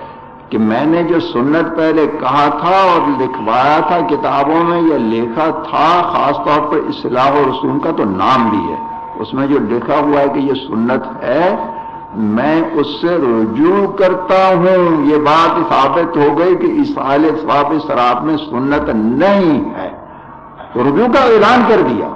کہ میں نے جو سنت پہلے کہا تھا اور لکھوایا تھا کتابوں میں، یہ لکھا تھا، خاص طور پر اصلاح و رسوم کا تو نام بھی ہے۔ اس میں جو لکھا ہوا ہے کہ یہ سنت ہے، میں اس سے رجوع کرتا ہوں۔ یہ بات ثابت ہو گئی کہ اس ثواب سراب میں سنت نہیں ہے۔ رجوع کا اعلان کر دیا۔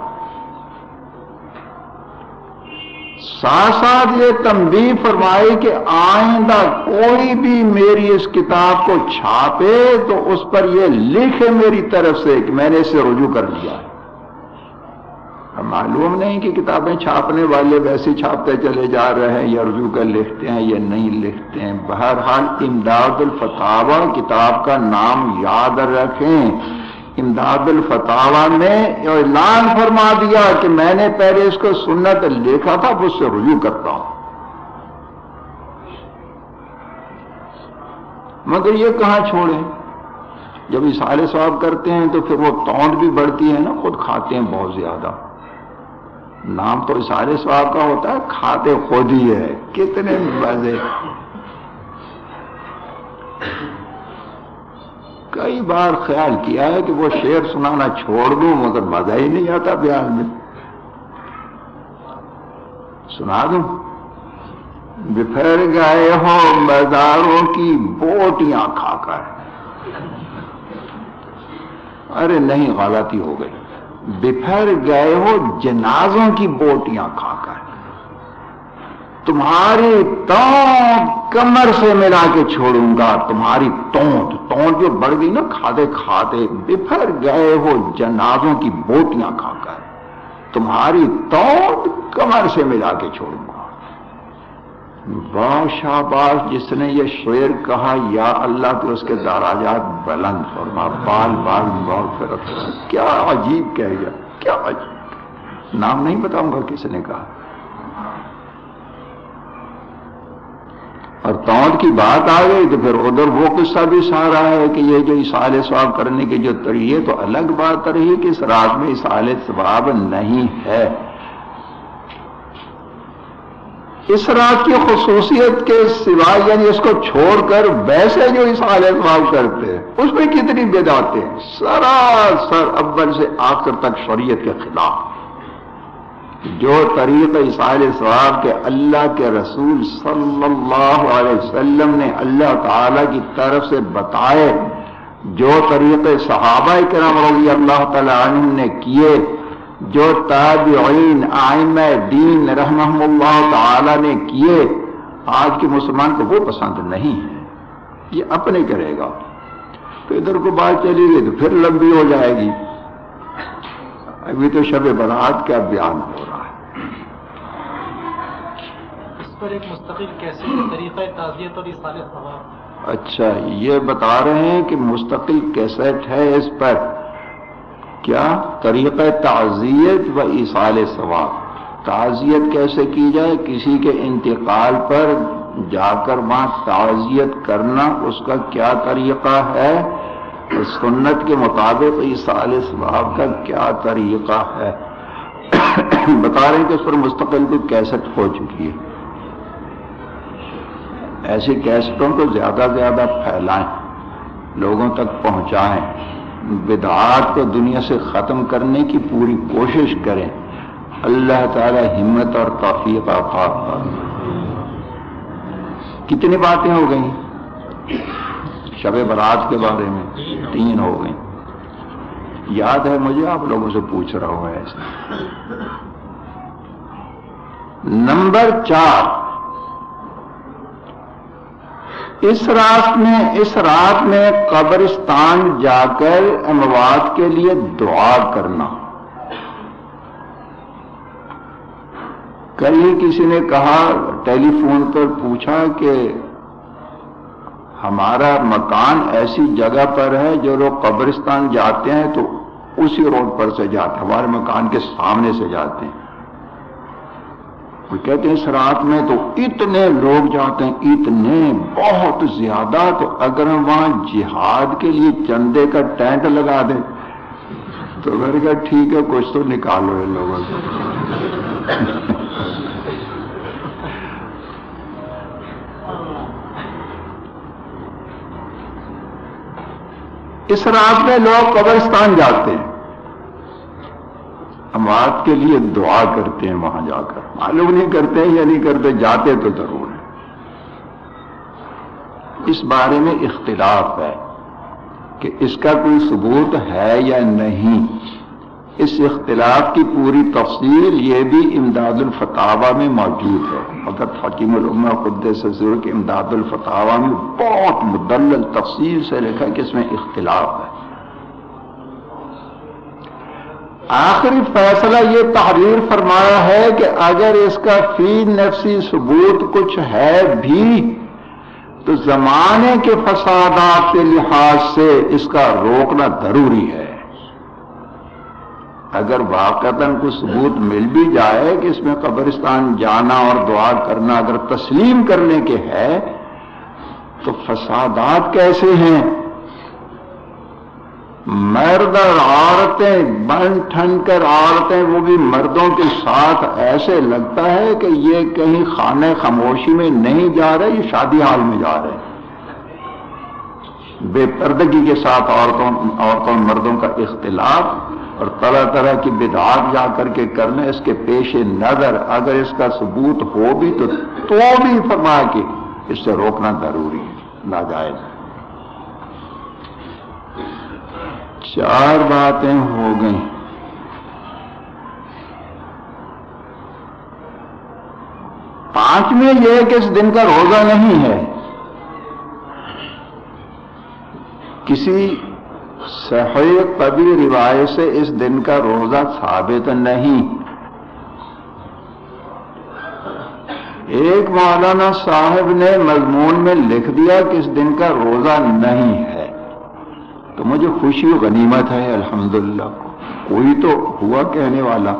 ساتھ ساتھ یہ تنبیہ فرمائی کہ آئندہ کوئی بھی میری اس کتاب کو چھاپے تو اس پر یہ لکھے میری طرف سے کہ میں نے اسے رجوع کر لیا معلوم نہیں کہ کتابیں چھاپنے والے ویسے چھاپتے چلے جا رہے ہیں یا رجوع کر لکھتے ہیں یا نہیں لکھتے ہیں۔ بہرحال امداد الفتاوا کتاب کا نام یاد رکھیں۔ امداد الفتاوا نے اعلان فرما دیا کہ میں نے پہلے اس کو سنت لکھا تھا اس سے رجوع کرتا ہوں۔ مگر یہ کہاں چھوڑیں جب اشارے سواب کرتے ہیں تو پھر وہ تونڈ بھی بڑھتی ہے نا، خود کھاتے ہیں بہت زیادہ۔ نام تو اشارے سواب کا ہوتا ہے، کھاتے خود ہی ہے۔ کتنے مزے۔ کئی بار خیال کیا ہے کہ وہ شعر سنانا چھوڑ دوں، مگر مزہ ہی نہیں آتا بیان میں۔ سنا دوں؟ بفر گئے ہو بازاروں کی بوٹیاں کھا کر۔ ارے نہیں غلطی ہو گئی۔ بفر گئے ہو جنازوں کی بوٹیاں کھا کر۔ تمہاری تونت کمر سے ملا کے چھوڑوں گا۔ تمہاری تونت تونت جو بڑھ گئی نا کھاتے کھاتے بفر گئے ہو، جنازوں کی بوٹیاں کھا کر۔ تمہاری تونت کمر سے ملا کے چھوڑوں گا۔ شاباش جس نے یہ شعر کہا، یا اللہ تو اس کے دراجات بلند فرما، بال بال بال کیا عجیب کہہ گیا کیا عجیب۔ نام نہیں بتاؤں گا کس نے کہا۔ اور توت کی بات آ گئی تو پھر ادھر وہ قصہ بھی سارا ہے کہ یہ جو اسال ثواب کرنے کے جو طریقے تو الگ بات رہی کہ اس رات میں اسال ثواب نہیں ہے۔ اس رات کی خصوصیت کے سوائے یعنی اس کو چھوڑ کر ویسے جو اسال ثواب کرتے ہیں، اس میں کتنی بے جاتے ہیں؟ سراسر اول سے آخر تک شریعت کے خلاف۔ جو طریق اسائل ثواب کے اللہ کے رسول صلی اللہ علیہ وسلم نے اللہ تعالی کی طرف سے بتائے، جو طریق صحابہ کرام رضی اللہ تعالی عنہ نے کیے، جو تابعین آئم دین رحمہ اللہ تعالی نے کیے، آج کے مسلمان کو وہ پسند نہیں ہے۔ یہ اپنے کرے گا۔ تو ادھر کو بات چلی گئی تو پھر لمبی ہو جائے گی۔ ابھی تو شب برات کا بیان ہو رہا ہے اس پر ایک مستقل کیسے طریقہ تعزیت اور ثواب اچھا یہ بتا رہے ہیں کہ مستقل کیسٹ ہے اس پر۔ کیا طریقہ تعزیت و اصال ثواب؟ تعزیت کیسے کی جائے؟ کسی کے انتقال پر جا کر وہاں تعزیت کرنا اس کا کیا طریقہ ہے؟ سنت کے مطابق سال ثواب کا کیا طریقہ ہے؟ بتا رہے ہیں کہ اس پر مستقل بھی کیسٹ ہو چکی ہے۔ ایسی کیسٹوں کو زیادہ زیادہ پھیلائیں، لوگوں تک پہنچائیں، بدعات کو دنیا سے ختم کرنے کی پوری کوشش کریں۔ اللہ تعالی ہمت اور توفیق کر کتنی باتیں ہو گئیں؟ شب برات کے بارے میں تین ہو گئی یاد ہے مجھے آپ لوگوں سے پوچھ رہا ہوں ایسا۔ نمبر چار۔ اس رات میں، اس رات میں قبرستان جا کر اموات کے لیے دعا کرنا۔ کل ہی کسی نے کہا، ٹیلی فون پر پوچھا کہ ہمارا مکان ایسی جگہ پر ہے جو لوگ قبرستان جاتے ہیں تو اسی روڈ پر سے جاتے ہیں، ہمارے مکان کے سامنے سے جاتے ہیں۔ وہ کہتے ہیں، اس رات میں تو اتنے لوگ جاتے ہیں، اتنے بہت زیادہ تو اگر ہم وہاں جہاد کے لیے چندے کا ٹینٹ لگا دیں تو میں نے کہا، ٹھیک ہے، کچھ تو نکالو ان لوگوں سے۔ اس رات میں لوگ قبرستان جاتے ہیں۔ اموات کے لیے دعا کرتے ہیں وہاں جا کر۔ معلوم نہیں کرتے یا نہیں کرتے، جاتے تو ضرور ہے اس بارے میں اختلاف ہے کہ اس کا کوئی ثبوت ہے یا نہیں۔ اس اختلاف کی پوری تفصیل یہ بھی امداد الفتاوا میں موجود ہے۔ فقط حکیم العما خد سزور کے امداد الفتاوا میں بہت مدلل تفصیل سے لکھا کہ اس میں اختلاف ہے۔ آخری فیصلہ یہ تحریر فرمایا ہے کہ اگر اس کا فی نفسی ثبوت کچھ ہے بھی، تو زمانے کے فسادات کے لحاظ سے اس کا روکنا ضروری ہے۔ اگر واقعتا کو ثبوت مل بھی جائے کہ اس میں قبرستان جانا اور دعا کرنا اگر تسلیم کرنے کے ہے، تو فسادات کیسے ہیں؟ مرد اور عورتیں بن ٹھن کر عورتیں، وہ بھی مردوں کے ساتھ ایسے لگتا ہے کہ یہ کہیں خانے خاموشی میں نہیں جا رہے، یہ شادی حال میں جا رہے بے پردگی کے ساتھ عورتوں عورتوں مردوں کا اختلاف اور طرح طرح کی بدعات جا کر کے کرنا اس کے پیش نظر اگر اس کا ثبوت ہو بھی تو تو بھی فرما کہ اس سے روکنا ضروری ہے، ناجائز چار باتیں ہو گئیں۔ پانچویں یہ کہ اس دن کا روزہ نہیں ہے۔ کسی صحیح قبی روایت سے اس دن کا روزہ ثابت نہیں۔ ایک مولانا صاحب نے مضمون میں لکھ دیا کہ اس دن کا روزہ نہیں ہے۔ تو مجھے خوشی و غنیمت ہے، الحمدللہ۔ کوئی تو ہوا کہنے والا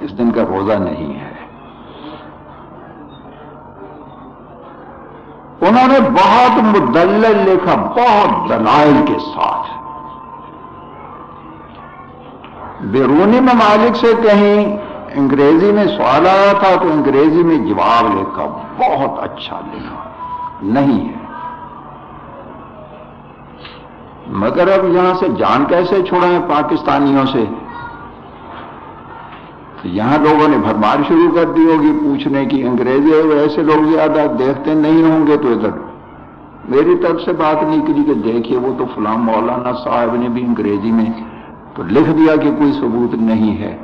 اس دن کا روزہ نہیں ہے۔ انہوں نے بہت مدلل لکھا، بہت دلائل کے ساتھ۔ بیرونی ممالک سے کہیں انگریزی میں سوال آیا تھا تو انگریزی میں جواب لکھا، بہت اچھا لکھا۔ نہیں ہے۔ مگر اب یہاں سے جان کیسے چھوڑیں پاکستانیوں سے؟ یہاں لوگوں نے بھرمار شروع کر دی ہوگی پوچھنے کی، انگریزی ایسے لوگ زیادہ دیکھتے نہیں ہوں گے تو ادھر۔ میری طرف سے بات نکلی کہ دیکھیے وہ تو فلاں مولانا صاحب نے بھی انگریزی میں تو لکھ دیا کہ کوئی ثبوت نہیں ہے۔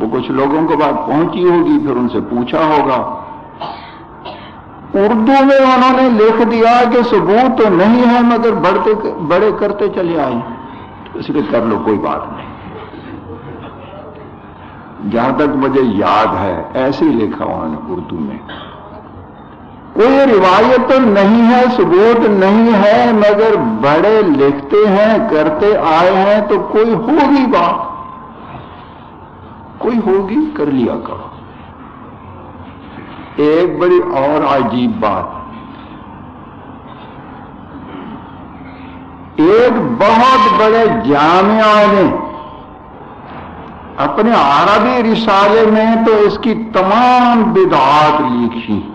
وہ کچھ لوگوں کو بات پہنچی ہوگی، پھر ان سے پوچھا ہوگا۔ اردو میں انہوں نے لکھ دیا کہ ثبوت تو نہیں ہے، مگر بڑھتے بڑے کرتے چلے آئے اس لیے کر لو، کوئی بات نہیں۔ جہاں تک مجھے یاد ہے، ایسے ہی لکھا انہوں نے اردو میں۔ کوئی روایت تو نہیں ہے، ثبوت نہیں ہے، مگر بڑے لکھتے ہیں، کرتے آئے ہیں، تو کوئی ہوگی بات۔ کوئی ہوگی، کر لیا کرو۔ ایک بڑی اور عجیب بات۔ ایک بہت بڑے جامعہ نے اپنے عربی رسالے میں تو اس کی تمام بدعات لکھی۔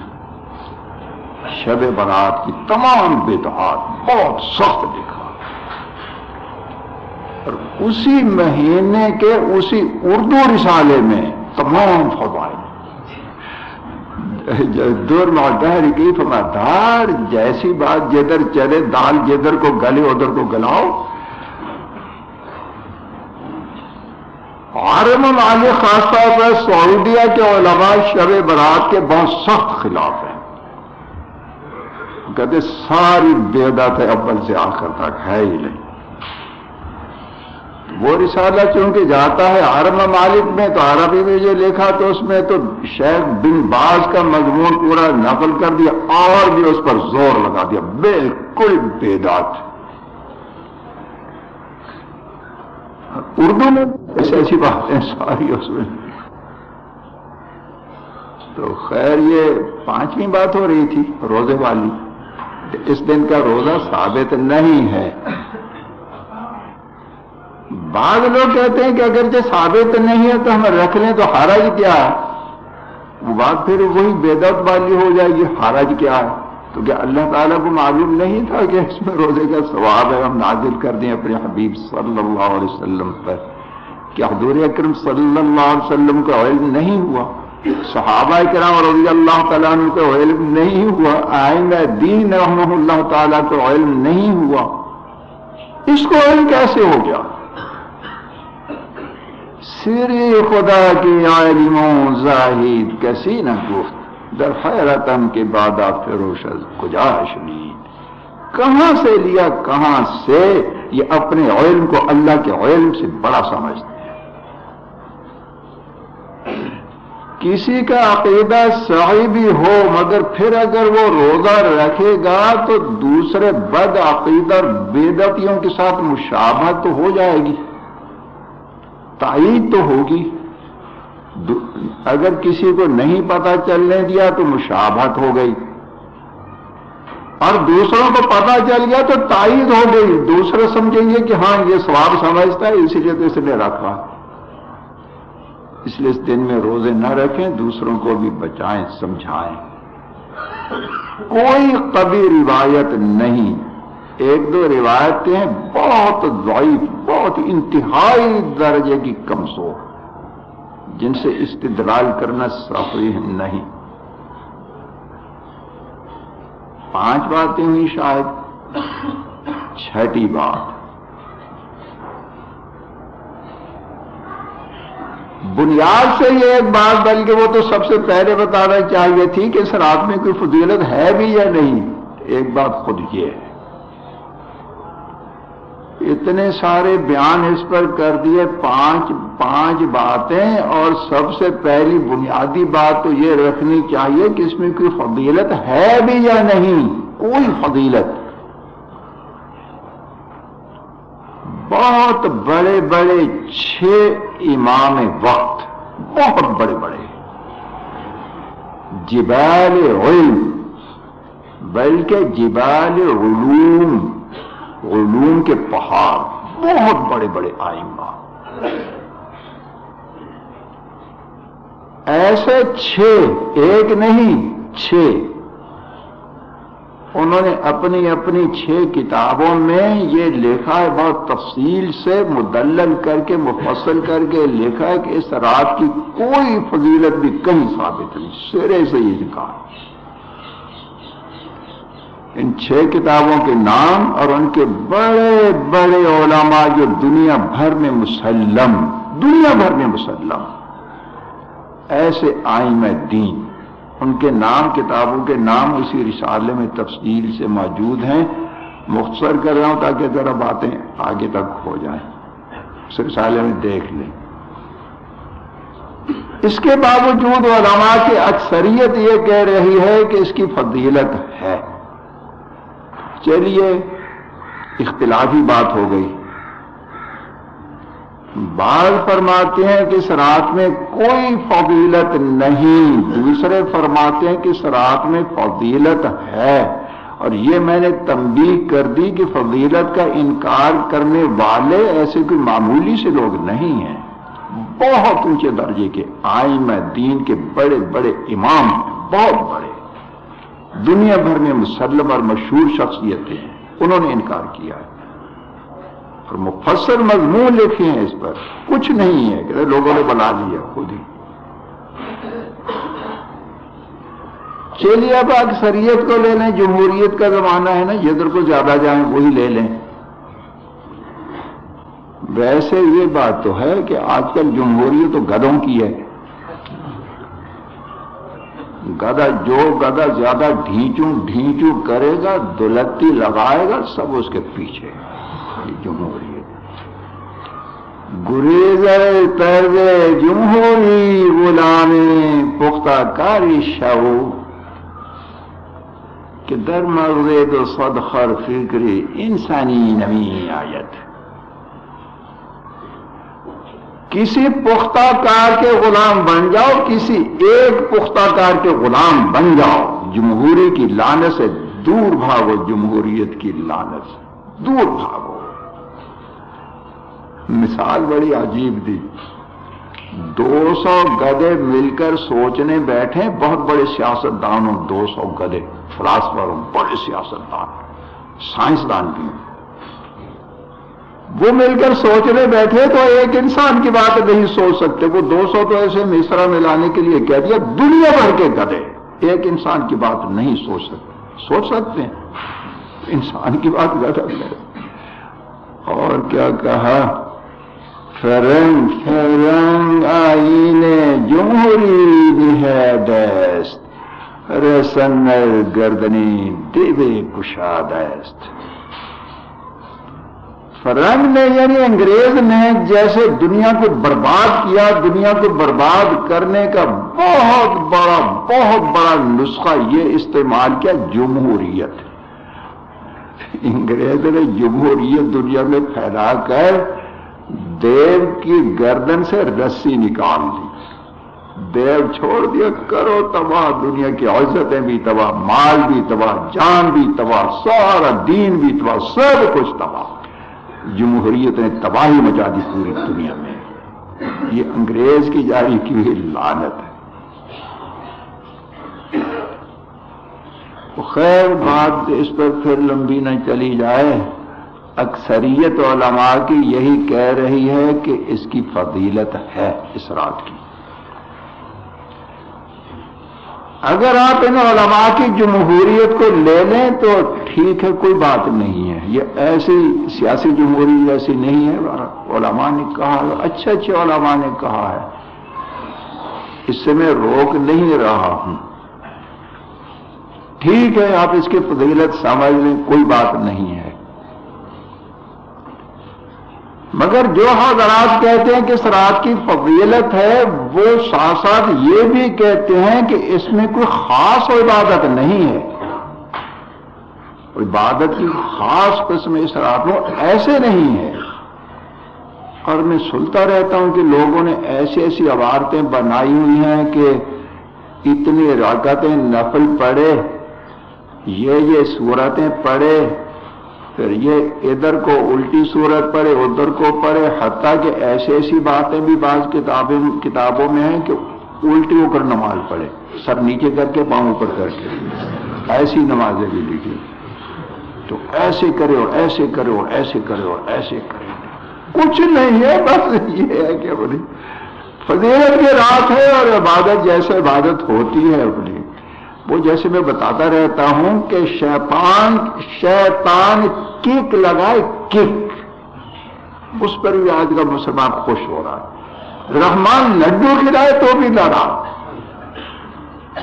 شب برات کی تمام بدعات بہت سخت لکھا۔ اور اسی مہینے کے اسی اردو رسالے میں تمام فوائد دور مہر کی فرما دار جیسی بات جدھر چلے، دال جدھر کو گلے، ادھر کو گلاؤ۔ عالم مالک خاص طور پر سعودیہ کے علماء شب برات کے بہت سخت خلاف ہیں۔ کہتے ساری بیدت ہے، اول سے آخر تک، ہے ہی نہیں۔ وہ رسالہ چونکہ جاتا ہے عرب ممالک میں، تو عربی میں جو لکھا تو اس میں تو شیخ بن باز کا مضمون پورا نقل کر دیا، اور بھی اس پر زور لگا دیا، بالکل بیدات اردو میں ایسی ایسی باتیں ساری اس میں۔ تو خیر، یہ پانچویں بات ہو رہی تھی، روزے والی۔ اس دن کا روزہ ثابت نہیں ہے۔ بعض لوگ کہتے ہیں کہ اگر ثابت نہیں ہے تو ہم رکھ لیں تو حرج کیا ہے؟ وہ بات پھر وہی بیدت والی ہو جائے گی، حرج کیا ہے؟ تو کیا اللہ تعالیٰ کو معلوم نہیں تھا کہ اس میں روزے کا ثواب ہے؟ ہم نازل کر دیں اپنے حبیب صلی اللہ علیہ وسلم پر۔ کیا حضور اکرم صلی اللہ علیہ وسلم کا علم نہیں ہوا؟ صحابہ کرام رضی اللہ تعالیٰ عنہ کا علم نہیں ہوا۔ آئندہ دین رحمہ اللہ تعالیٰ کو علم نہیں ہوا۔ اس کو علم کیسے ہو گیا؟ سری خدا کی عالموں زاہد کسی نہ گفت، در حیرتم کے بعد فروش کجا شنید کہاں سے لیا، کہاں سے؟ یہ اپنے علم کو اللہ کے علم سے بڑا سمجھتے ہیں کسی کا عقیدہ صحیح بھی ہو، مگر پھر اگر وہ روزہ رکھے گا تو دوسرے بد عقیدہ بیدتیوں کے ساتھ مشابہت تو ہو جائے گی۔ تائید تو ہوگی۔ اگر کسی کو نہیں پتا چلنے دیا تو مشابہت ہو گئی۔ اور دوسروں کو پتا چل گیا تو تائید ہو گئی۔ دوسرے سمجھیں گے کہ ہاں یہ سواب سمجھتا ہے، اسی لیے تو اس نے رکھا۔ اس لیے اس دن میں روزے نہ رکھیں، دوسروں کو بھی بچائیں، سمجھائیں۔ کوئی کبھی روایت نہیں۔ ایک دو روایتیں ہیں بہت ضعیف، بہت انتہائی درجے کی کمزور، جن سے استدلال کرنا صحیح نہیں۔ پانچ باتیں ہوئی شاید، چھٹی بات۔ بنیاد سے یہ ایک بات بلکہ وہ تو سب سے پہلے بتانا چاہیے تھی کہ اس رات میں کوئی فضیلت ہے بھی یا نہیں، ایک بات خود یہ ہے۔ اتنے سارے بیان اس پر کر دیے، پانچ پانچ باتیں، اور سب سے پہلی بنیادی بات تو یہ رکھنی چاہیے کہ اس میں کوئی فضیلت ہے بھی یا نہیں۔ کوئی فضیلت۔ بہت بڑے بڑے چھ امام وقت۔ بہت بڑے بڑے۔ جبال علم۔ بلکہ جبال علوم۔ علوم کے پہاڑ بہت بڑے بڑے آئمہ ایسے چھ، ایک نہیں، چھ۔ انہوں نے اپنی اپنی چھ کتابوں میں یہ لکھا ہے بہت تفصیل سے مدلل کر کے، مفصل کر کے لکھا ہے کہ اس رات کی کوئی فضیلت بھی کہیں ثابت نہیں۔ سرے سے یہ لکھا ان چھ کتابوں کے نام اور ان کے بڑے بڑے علماء جو دنیا بھر میں مسلم، دنیا بھر میں مسلم۔ ایسے آئم دین، ان کے نام، کتابوں کے نام اسی رسالے میں تفصیل سے موجود ہیں۔ مختصر کر رہا ہوں تاکہ ذرا باتیں آگے تک ہو جائیں۔ اس رسالے میں دیکھ لیں۔ اس کے باوجود علماء کی اکثریت یہ کہہ رہی ہے کہ اس کی فضیلت ہے۔ چلیے اختلافی بات ہو گئی۔ بعض فرماتے ہیں کہ اس رات میں کوئی فضیلت نہیں، دوسرے فرماتے ہیں کہ اس رات میں فضیلت ہے۔ اور یہ میں نے تنبیہ کر دی کہ فضیلت کا انکار کرنے والے ایسے کوئی معمولی سے لوگ نہیں ہیں۔ بہت اونچے درجے کے آئم دین کے بڑے بڑے امام ہیں، بہت بڑے۔ دنیا بھر میں مسلم اور مشہور شخصیتیں ہیں۔ انہوں نے انکار کیا ہے۔ اور مفسر مضمون لکھے ہیں اس پر۔ کچھ نہیں ہے کہ لوگوں نے بنا لیا خود ہی۔ چلیے اب اکثریت کو لے لیں، جمہوریت کا زمانہ ہے نا جدھر کو زیادہ جائیں وہی لے لیں۔ ویسے یہ بات تو ہے کہ آج کل جمہوریت تو گدوں کی ہے۔ گدا جو گدا زیادہ ڈھینچوں ڈھینچوں کرے گا، دلتی لگائے گا، سب اس کے پیچھے۔ جمہوریت گریزر طرز جمہوری غلام پختہ کاری شو کہ در مغرد صد خر فکری انسانی نمی آیت۔ کسی پختہ کار کے غلام بن جاؤ، کسی ایک پختہ کار کے غلام بن جاؤ۔ جمہوری کی لانت سے دور بھاگو، جمہوریت کی لانت سے دور بھاگو۔ مثال بڑی عجیب دی۔ دو سو گدے مل کر سوچنے بیٹھے، بہت بڑے سیاست دان ہوں، دو سو گدے، فلاسفر ہوں، بڑے سیاست دان سائنسدان بھی وہ مل کر سوچنے بیٹھے تو ایک انسان کی بات نہیں سوچ سکتے۔ وہ دو سو تو ایسے مصرا میں لانے کے لیے کہہ دیا، دنیا بھر کے گدے۔ ایک انسان کی بات نہیں سوچ سکتے۔ سوچ سکتے ہیں۔ انسان کی بات گدا اور کیا کہا؟ فرنگ فرنگ آئین جمہوری ہے دست۔ رسنر گردنی دیوے کشادست۔ فرنگ نے یعنی انگریز نے جیسے دنیا کو برباد کیا، دنیا کو برباد کرنے کا بہت بڑا بہت بڑا نسخہ یہ استعمال کیا جمہوریت انگریز نے جمہوریت دنیا میں پھیلا کر دیو کی گردن سے رسی نکال دی۔ دیو چھوڑ دیا، کرو تباہ، دنیا کی عزتیں بھی تباہ، مال بھی تباہ، جان بھی تباہ، سارا دین بھی تباہ، سب کچھ تباہ۔ جمہوریت نے تباہی مچا دی پوری دنیا میں۔ یہ انگریز کی جاری کی ہوئی لانت ہے۔ خیر بات اس پر پھر لمبی نہ چلی جائے۔ اکثریت علماء کی یہی کہہ رہی ہے کہ اس کی فضیلت ہے اس رات کی۔ اگر آپ ان علماء کی جمہوریت کو لے لیں تو ٹھیک ہے، کوئی بات نہیں ہے۔ یہ ایسی سیاسی جمہوریت جیسی نہیں ہے۔ علماء نے کہا، اچھے اچھے علماء نے کہا ہے۔ اس سے میں روک نہیں رہا ہوں۔ ٹھیک ہے، آپ اس کی فضیلت سمجھ لیں، کوئی بات نہیں ہے۔ مگر جو حضرات کہتے ہیں کہ اس رات کی فضیلت ہے، وہ ساتھ ساتھ یہ بھی کہتے ہیں کہ اس میں کوئی خاص عبادت نہیں ہے۔ عبادت کی خاص قسم اس رات میں ایسے نہیں ہے۔ اور میں سنتا رہتا ہوں کہ لوگوں نے ایسی ایسی عبارتیں بنائی ہوئی ہیں کہ اتنی راکتیں نفل پڑے یہ یہ صورتیں پڑے پھر یہ ادھر کو الٹی صورت پڑے، ادھر کو پڑے، حتیٰ کہ ایسی ایسی باتیں بھی بعض کتابیں، کتابوں میں ہیں کہ الٹی ہو کر نماز پڑھے، سر نیچے کر کے پاؤں اوپر کر کے۔ ایسی نمازیں بھی لکھی۔ تو ایسے کرے اور ایسے کرے اور ایسے کرے اور ایسے کرے۔ کچھ نہیں ہے، بس یہ ہے کہ بڑی فضیلت کی رات ہے اور عبادت جیسے عبادت ہوتی ہے اپنی۔ وہ جیسے میں بتاتا رہتا ہوں کہ شیطان شیطان کک لگائے کک اس پر بھی آج کا مسلمان خوش ہو رہا ہے۔ رحمان لڈو کھلائے تو بھی لڑا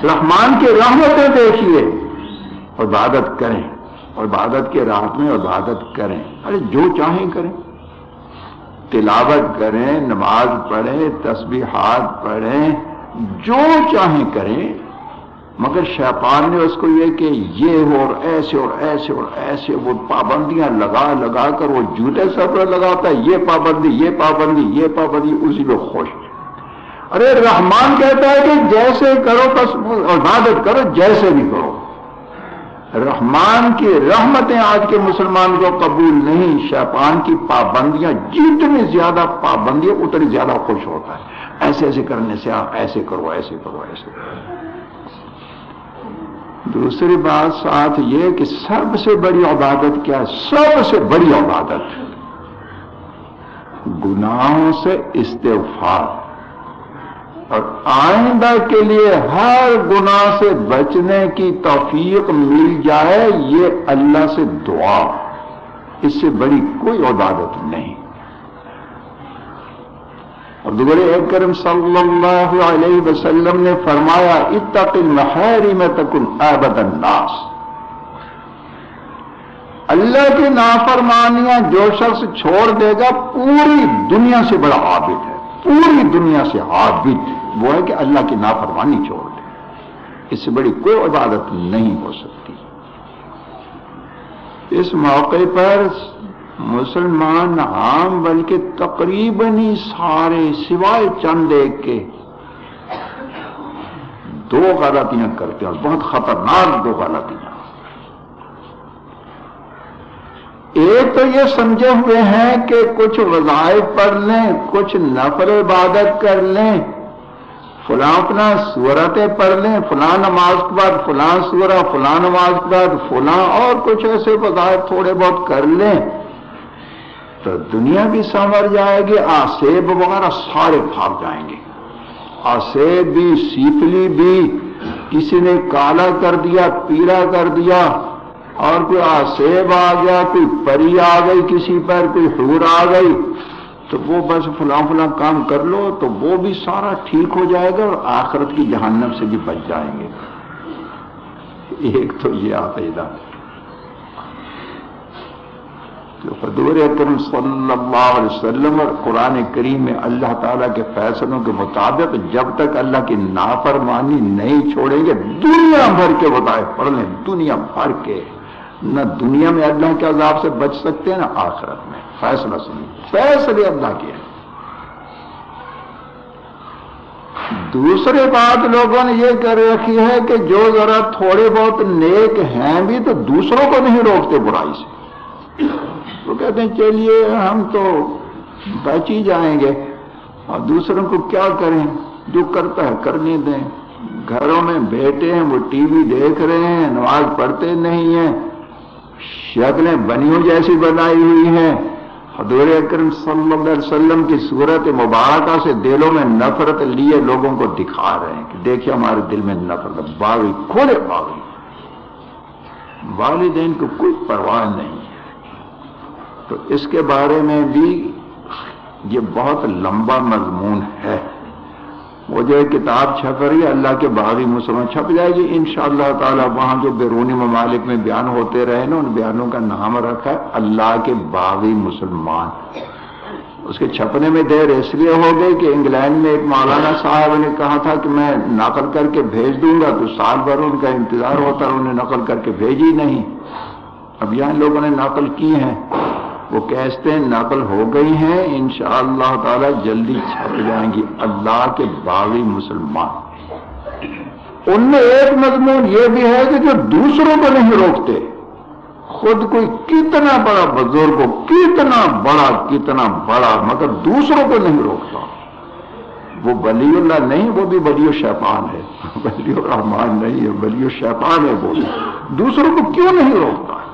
رحمان کی رحمتیں دیکھیے۔ اور عبادت کریں۔ اور عبادت کے رات میں عبادت کریں۔ ارے جو چاہیں کریں۔ تلاوت کریں، نماز پڑھیں، تسبیحات پڑھیں، جو چاہیں کریں۔ مگر شیطان نے اس کو یہ کہ یہ ہو اور ایسے اور ایسے اور ایسے وہ پابندیاں لگا لگا کر وہ جوتے سب لگاتا ہے، یہ پابندی یہ پابندی یہ پابندی، اسی میں خوش ارے رحمان کہتا ہے کہ جیسے کرو بس عبادت کرو، جیسے بھی کرو۔ رحمان کی رحمتیں آج کے مسلمان کو قبول نہیں، شیطان کی پابندیاں جتنی زیادہ پابندیاں، اتنی زیادہ خوش ہوتا ہے۔ ایسے ایسے کرنے سے آپ ایسے کرو ایسے کرو ایسے کرو۔ دوسری بات ساتھ یہ کہ سب سے بڑی عبادت کیا ہے؟ سب سے بڑی عبادت۔ گناہوں سے استغفار۔ اور آئندہ کے لیے ہر گناہ سے بچنے کی توفیق مل جائے، یہ اللہ سے دعا۔ اس سے بڑی کوئی عبادت نہیں۔ اور کرم صلی اللہ علیہ وسلم نے فرمایا اتق میں تکن عبد الناس۔ اللہ کی نافرمانیاں جو شخص چھوڑ دے گا، پوری دنیا سے بڑا عابد ہے۔ پوری دنیا سے عابد۔ وہ ہے کہ اللہ کی نافرمانی چھوڑ دے۔ اس سے بڑی کوئی عبادت نہیں ہو سکتی۔ اس موقع پر مسلمان عام، بلکہ تقریباً ہی سارے سوائے چند ایک کے دو غلطیاں کرتے ہیں بہت خطرناک دو غلطیاں۔ ایک تو یہ سمجھے ہوئے ہیں کہ کچھ وظائف پڑھ لیں، کچھ نفر عبادت کر لیں، فلاں اپنا صورتیں پڑھ لیں، فلاں نماز کے بعد فلاں سورہ فلاں نماز کے بعد فلاں اور کچھ ایسے وظائف تھوڑے بہت کر لیں۔ تو دنیا بھی سنور جائے گی، آسیب وغیرہ سارے بھاگ جائیں گے۔ آسیب بھی سیپلی بھی، کسی نے کالا کر دیا، پیلا کر دیا، اور کوئی آسیب آ گیا، کوئی پری آ گئی کسی پر، کوئی حور آ گئی، تو وہ بس فلاں فلاں کام کر لو، تو وہ بھی سارا ٹھیک ہو جائے گا اور آخرت کی جہنم سے بھی بچ جائیں گے۔ ایک تو یہ آتا حضور اکرم صلی اللہ علیہ وسلم اور قرآن کریم میں اللہ تعالیٰ کے فیصلوں کے مطابق جب تک اللہ کی نافرمانی نہیں چھوڑیں گے، دنیا بھر کے بتائے پڑھ لیں، دنیا بھر کے۔ نہ دنیا میں اللہ کے عذاب سے بچ سکتے ہیں، نہ آخرت میں۔ فیصلہ سنیں۔ فیصلے اللہ کے ہیں۔ دوسری بات لوگوں نے یہ کر رکھی ہے کہ جو ذرا تھوڑے بہت نیک ہیں بھی تو دوسروں کو نہیں روکتے، برائی سے۔ وہ کہتے ہیں چلیے ہم تو بچ ہی جائیں گے۔ اور دوسروں کو کیا کریں؟ جو کرتا ہے کرنے دیں۔ گھروں میں بیٹھے ہیں، وہ ٹی وی دیکھ رہے ہیں، نماز پڑھتے نہیں ہیں۔ شکلیں بنیوں جیسی بنائی ہوئی ہیں۔ حضور اکرم صلی اللہ علیہ وسلم کی صورت مبارکہ سے دلوں میں نفرت لیے لوگوں کو دکھا رہے ہیں کہ دیکھیں ہمارے دل میں نفرت باغی کھولے باغی والدین کو کوئی پرواہ نہیں۔ تو اس کے بارے میں بھی یہ بہت لمبا مضمون ہے۔ وہ جو کتاب چھپ رہی ہے، اللہ کے باغی مسلمان چھپ جائے گی۔ انشاءاللہ تعالی وہاں جو بیرونی ممالک میں بیان ہوتے رہے نا ان بیانوں کا نام رکھا ہے، اللہ کے باغی مسلمان۔ اس کے چھپنے میں دیر اس لیے ہو گئی کہ انگلینڈ میں ایک مولانا صاحب نے کہا تھا کہ میں نقل کر کے بھیج دوں گا، تو سال بھر ان کا انتظار ہوتا انہیں نقل کر کے بھیجی نہیں۔ اب یہاں لوگوں نے نقل کی ہیں۔ وہ کیستے نقل ہو گئی ہیں انشاءاللہ تعالی جلدی چھپ جائیں گی۔ اللہ کے باغی مسلمان۔ ان میں ایک مضمون یہ بھی ہے کہ جو دوسروں کو نہیں روکتے، خود کوئی کتنا بڑا بزرگ ہو، کتنا بڑا کتنا بڑا، مگر دوسروں کو نہیں روکتا۔ وہ ولی اللہ نہیں، وہ بھی ولی شیطان ہے۔ [laughs] ولی الرحمان نہیں ہے، ولی شیطان ہے وہ۔ دوسروں کو کیوں نہیں روکتا؟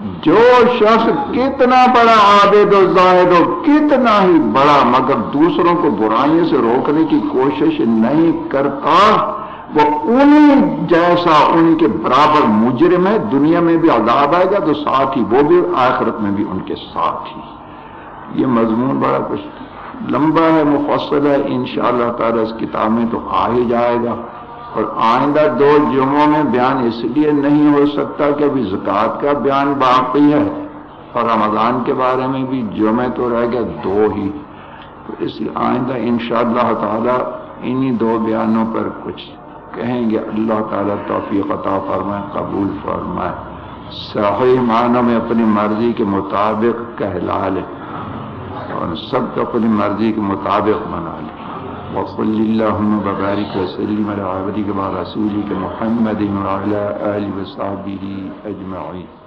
جو شخص کتنا بڑا عابد و زاہد ہو، کتنا ہی بڑا، مگر دوسروں کو برائیوں سے روکنے کی کوشش نہیں کرتا، وہ انہیں جیسا ان کے برابر مجرم ہے، دنیا میں بھی عذاب آئے گا تو ساتھ ہی وہ بھی، آخرت میں بھی ان کے ساتھ ہی۔ یہ مضمون بڑا کچھ لمبا ہے، مفصل ہے، انشاءاللہ تعالی اس کتاب میں تو آ ہی جائے گا۔ اور آئندہ دو جمعوں میں بیان اس لیے نہیں ہو سکتا کہ ابھی زکوٰۃ کا بیان باقی ہے اور رمضان کے بارے میں بھی جمعے تو رہ گیا دو ہی۔ تو اس لیے آئندہ انشاءاللہ تعالی انہی دو بیانوں پر کچھ کہیں گے، اللہ تعالیٰ توفیق عطا فرمائے، قبول فرمائے۔ صحیح معنوں میں اپنی مرضی کے مطابق کہلا لے اور سب کو اپنی مرضی کے مطابق بنا لے۔ وصل اللهم وبارك وسلم على عبدك ورسولك محمد وعلى آله وصحبه أجمعين.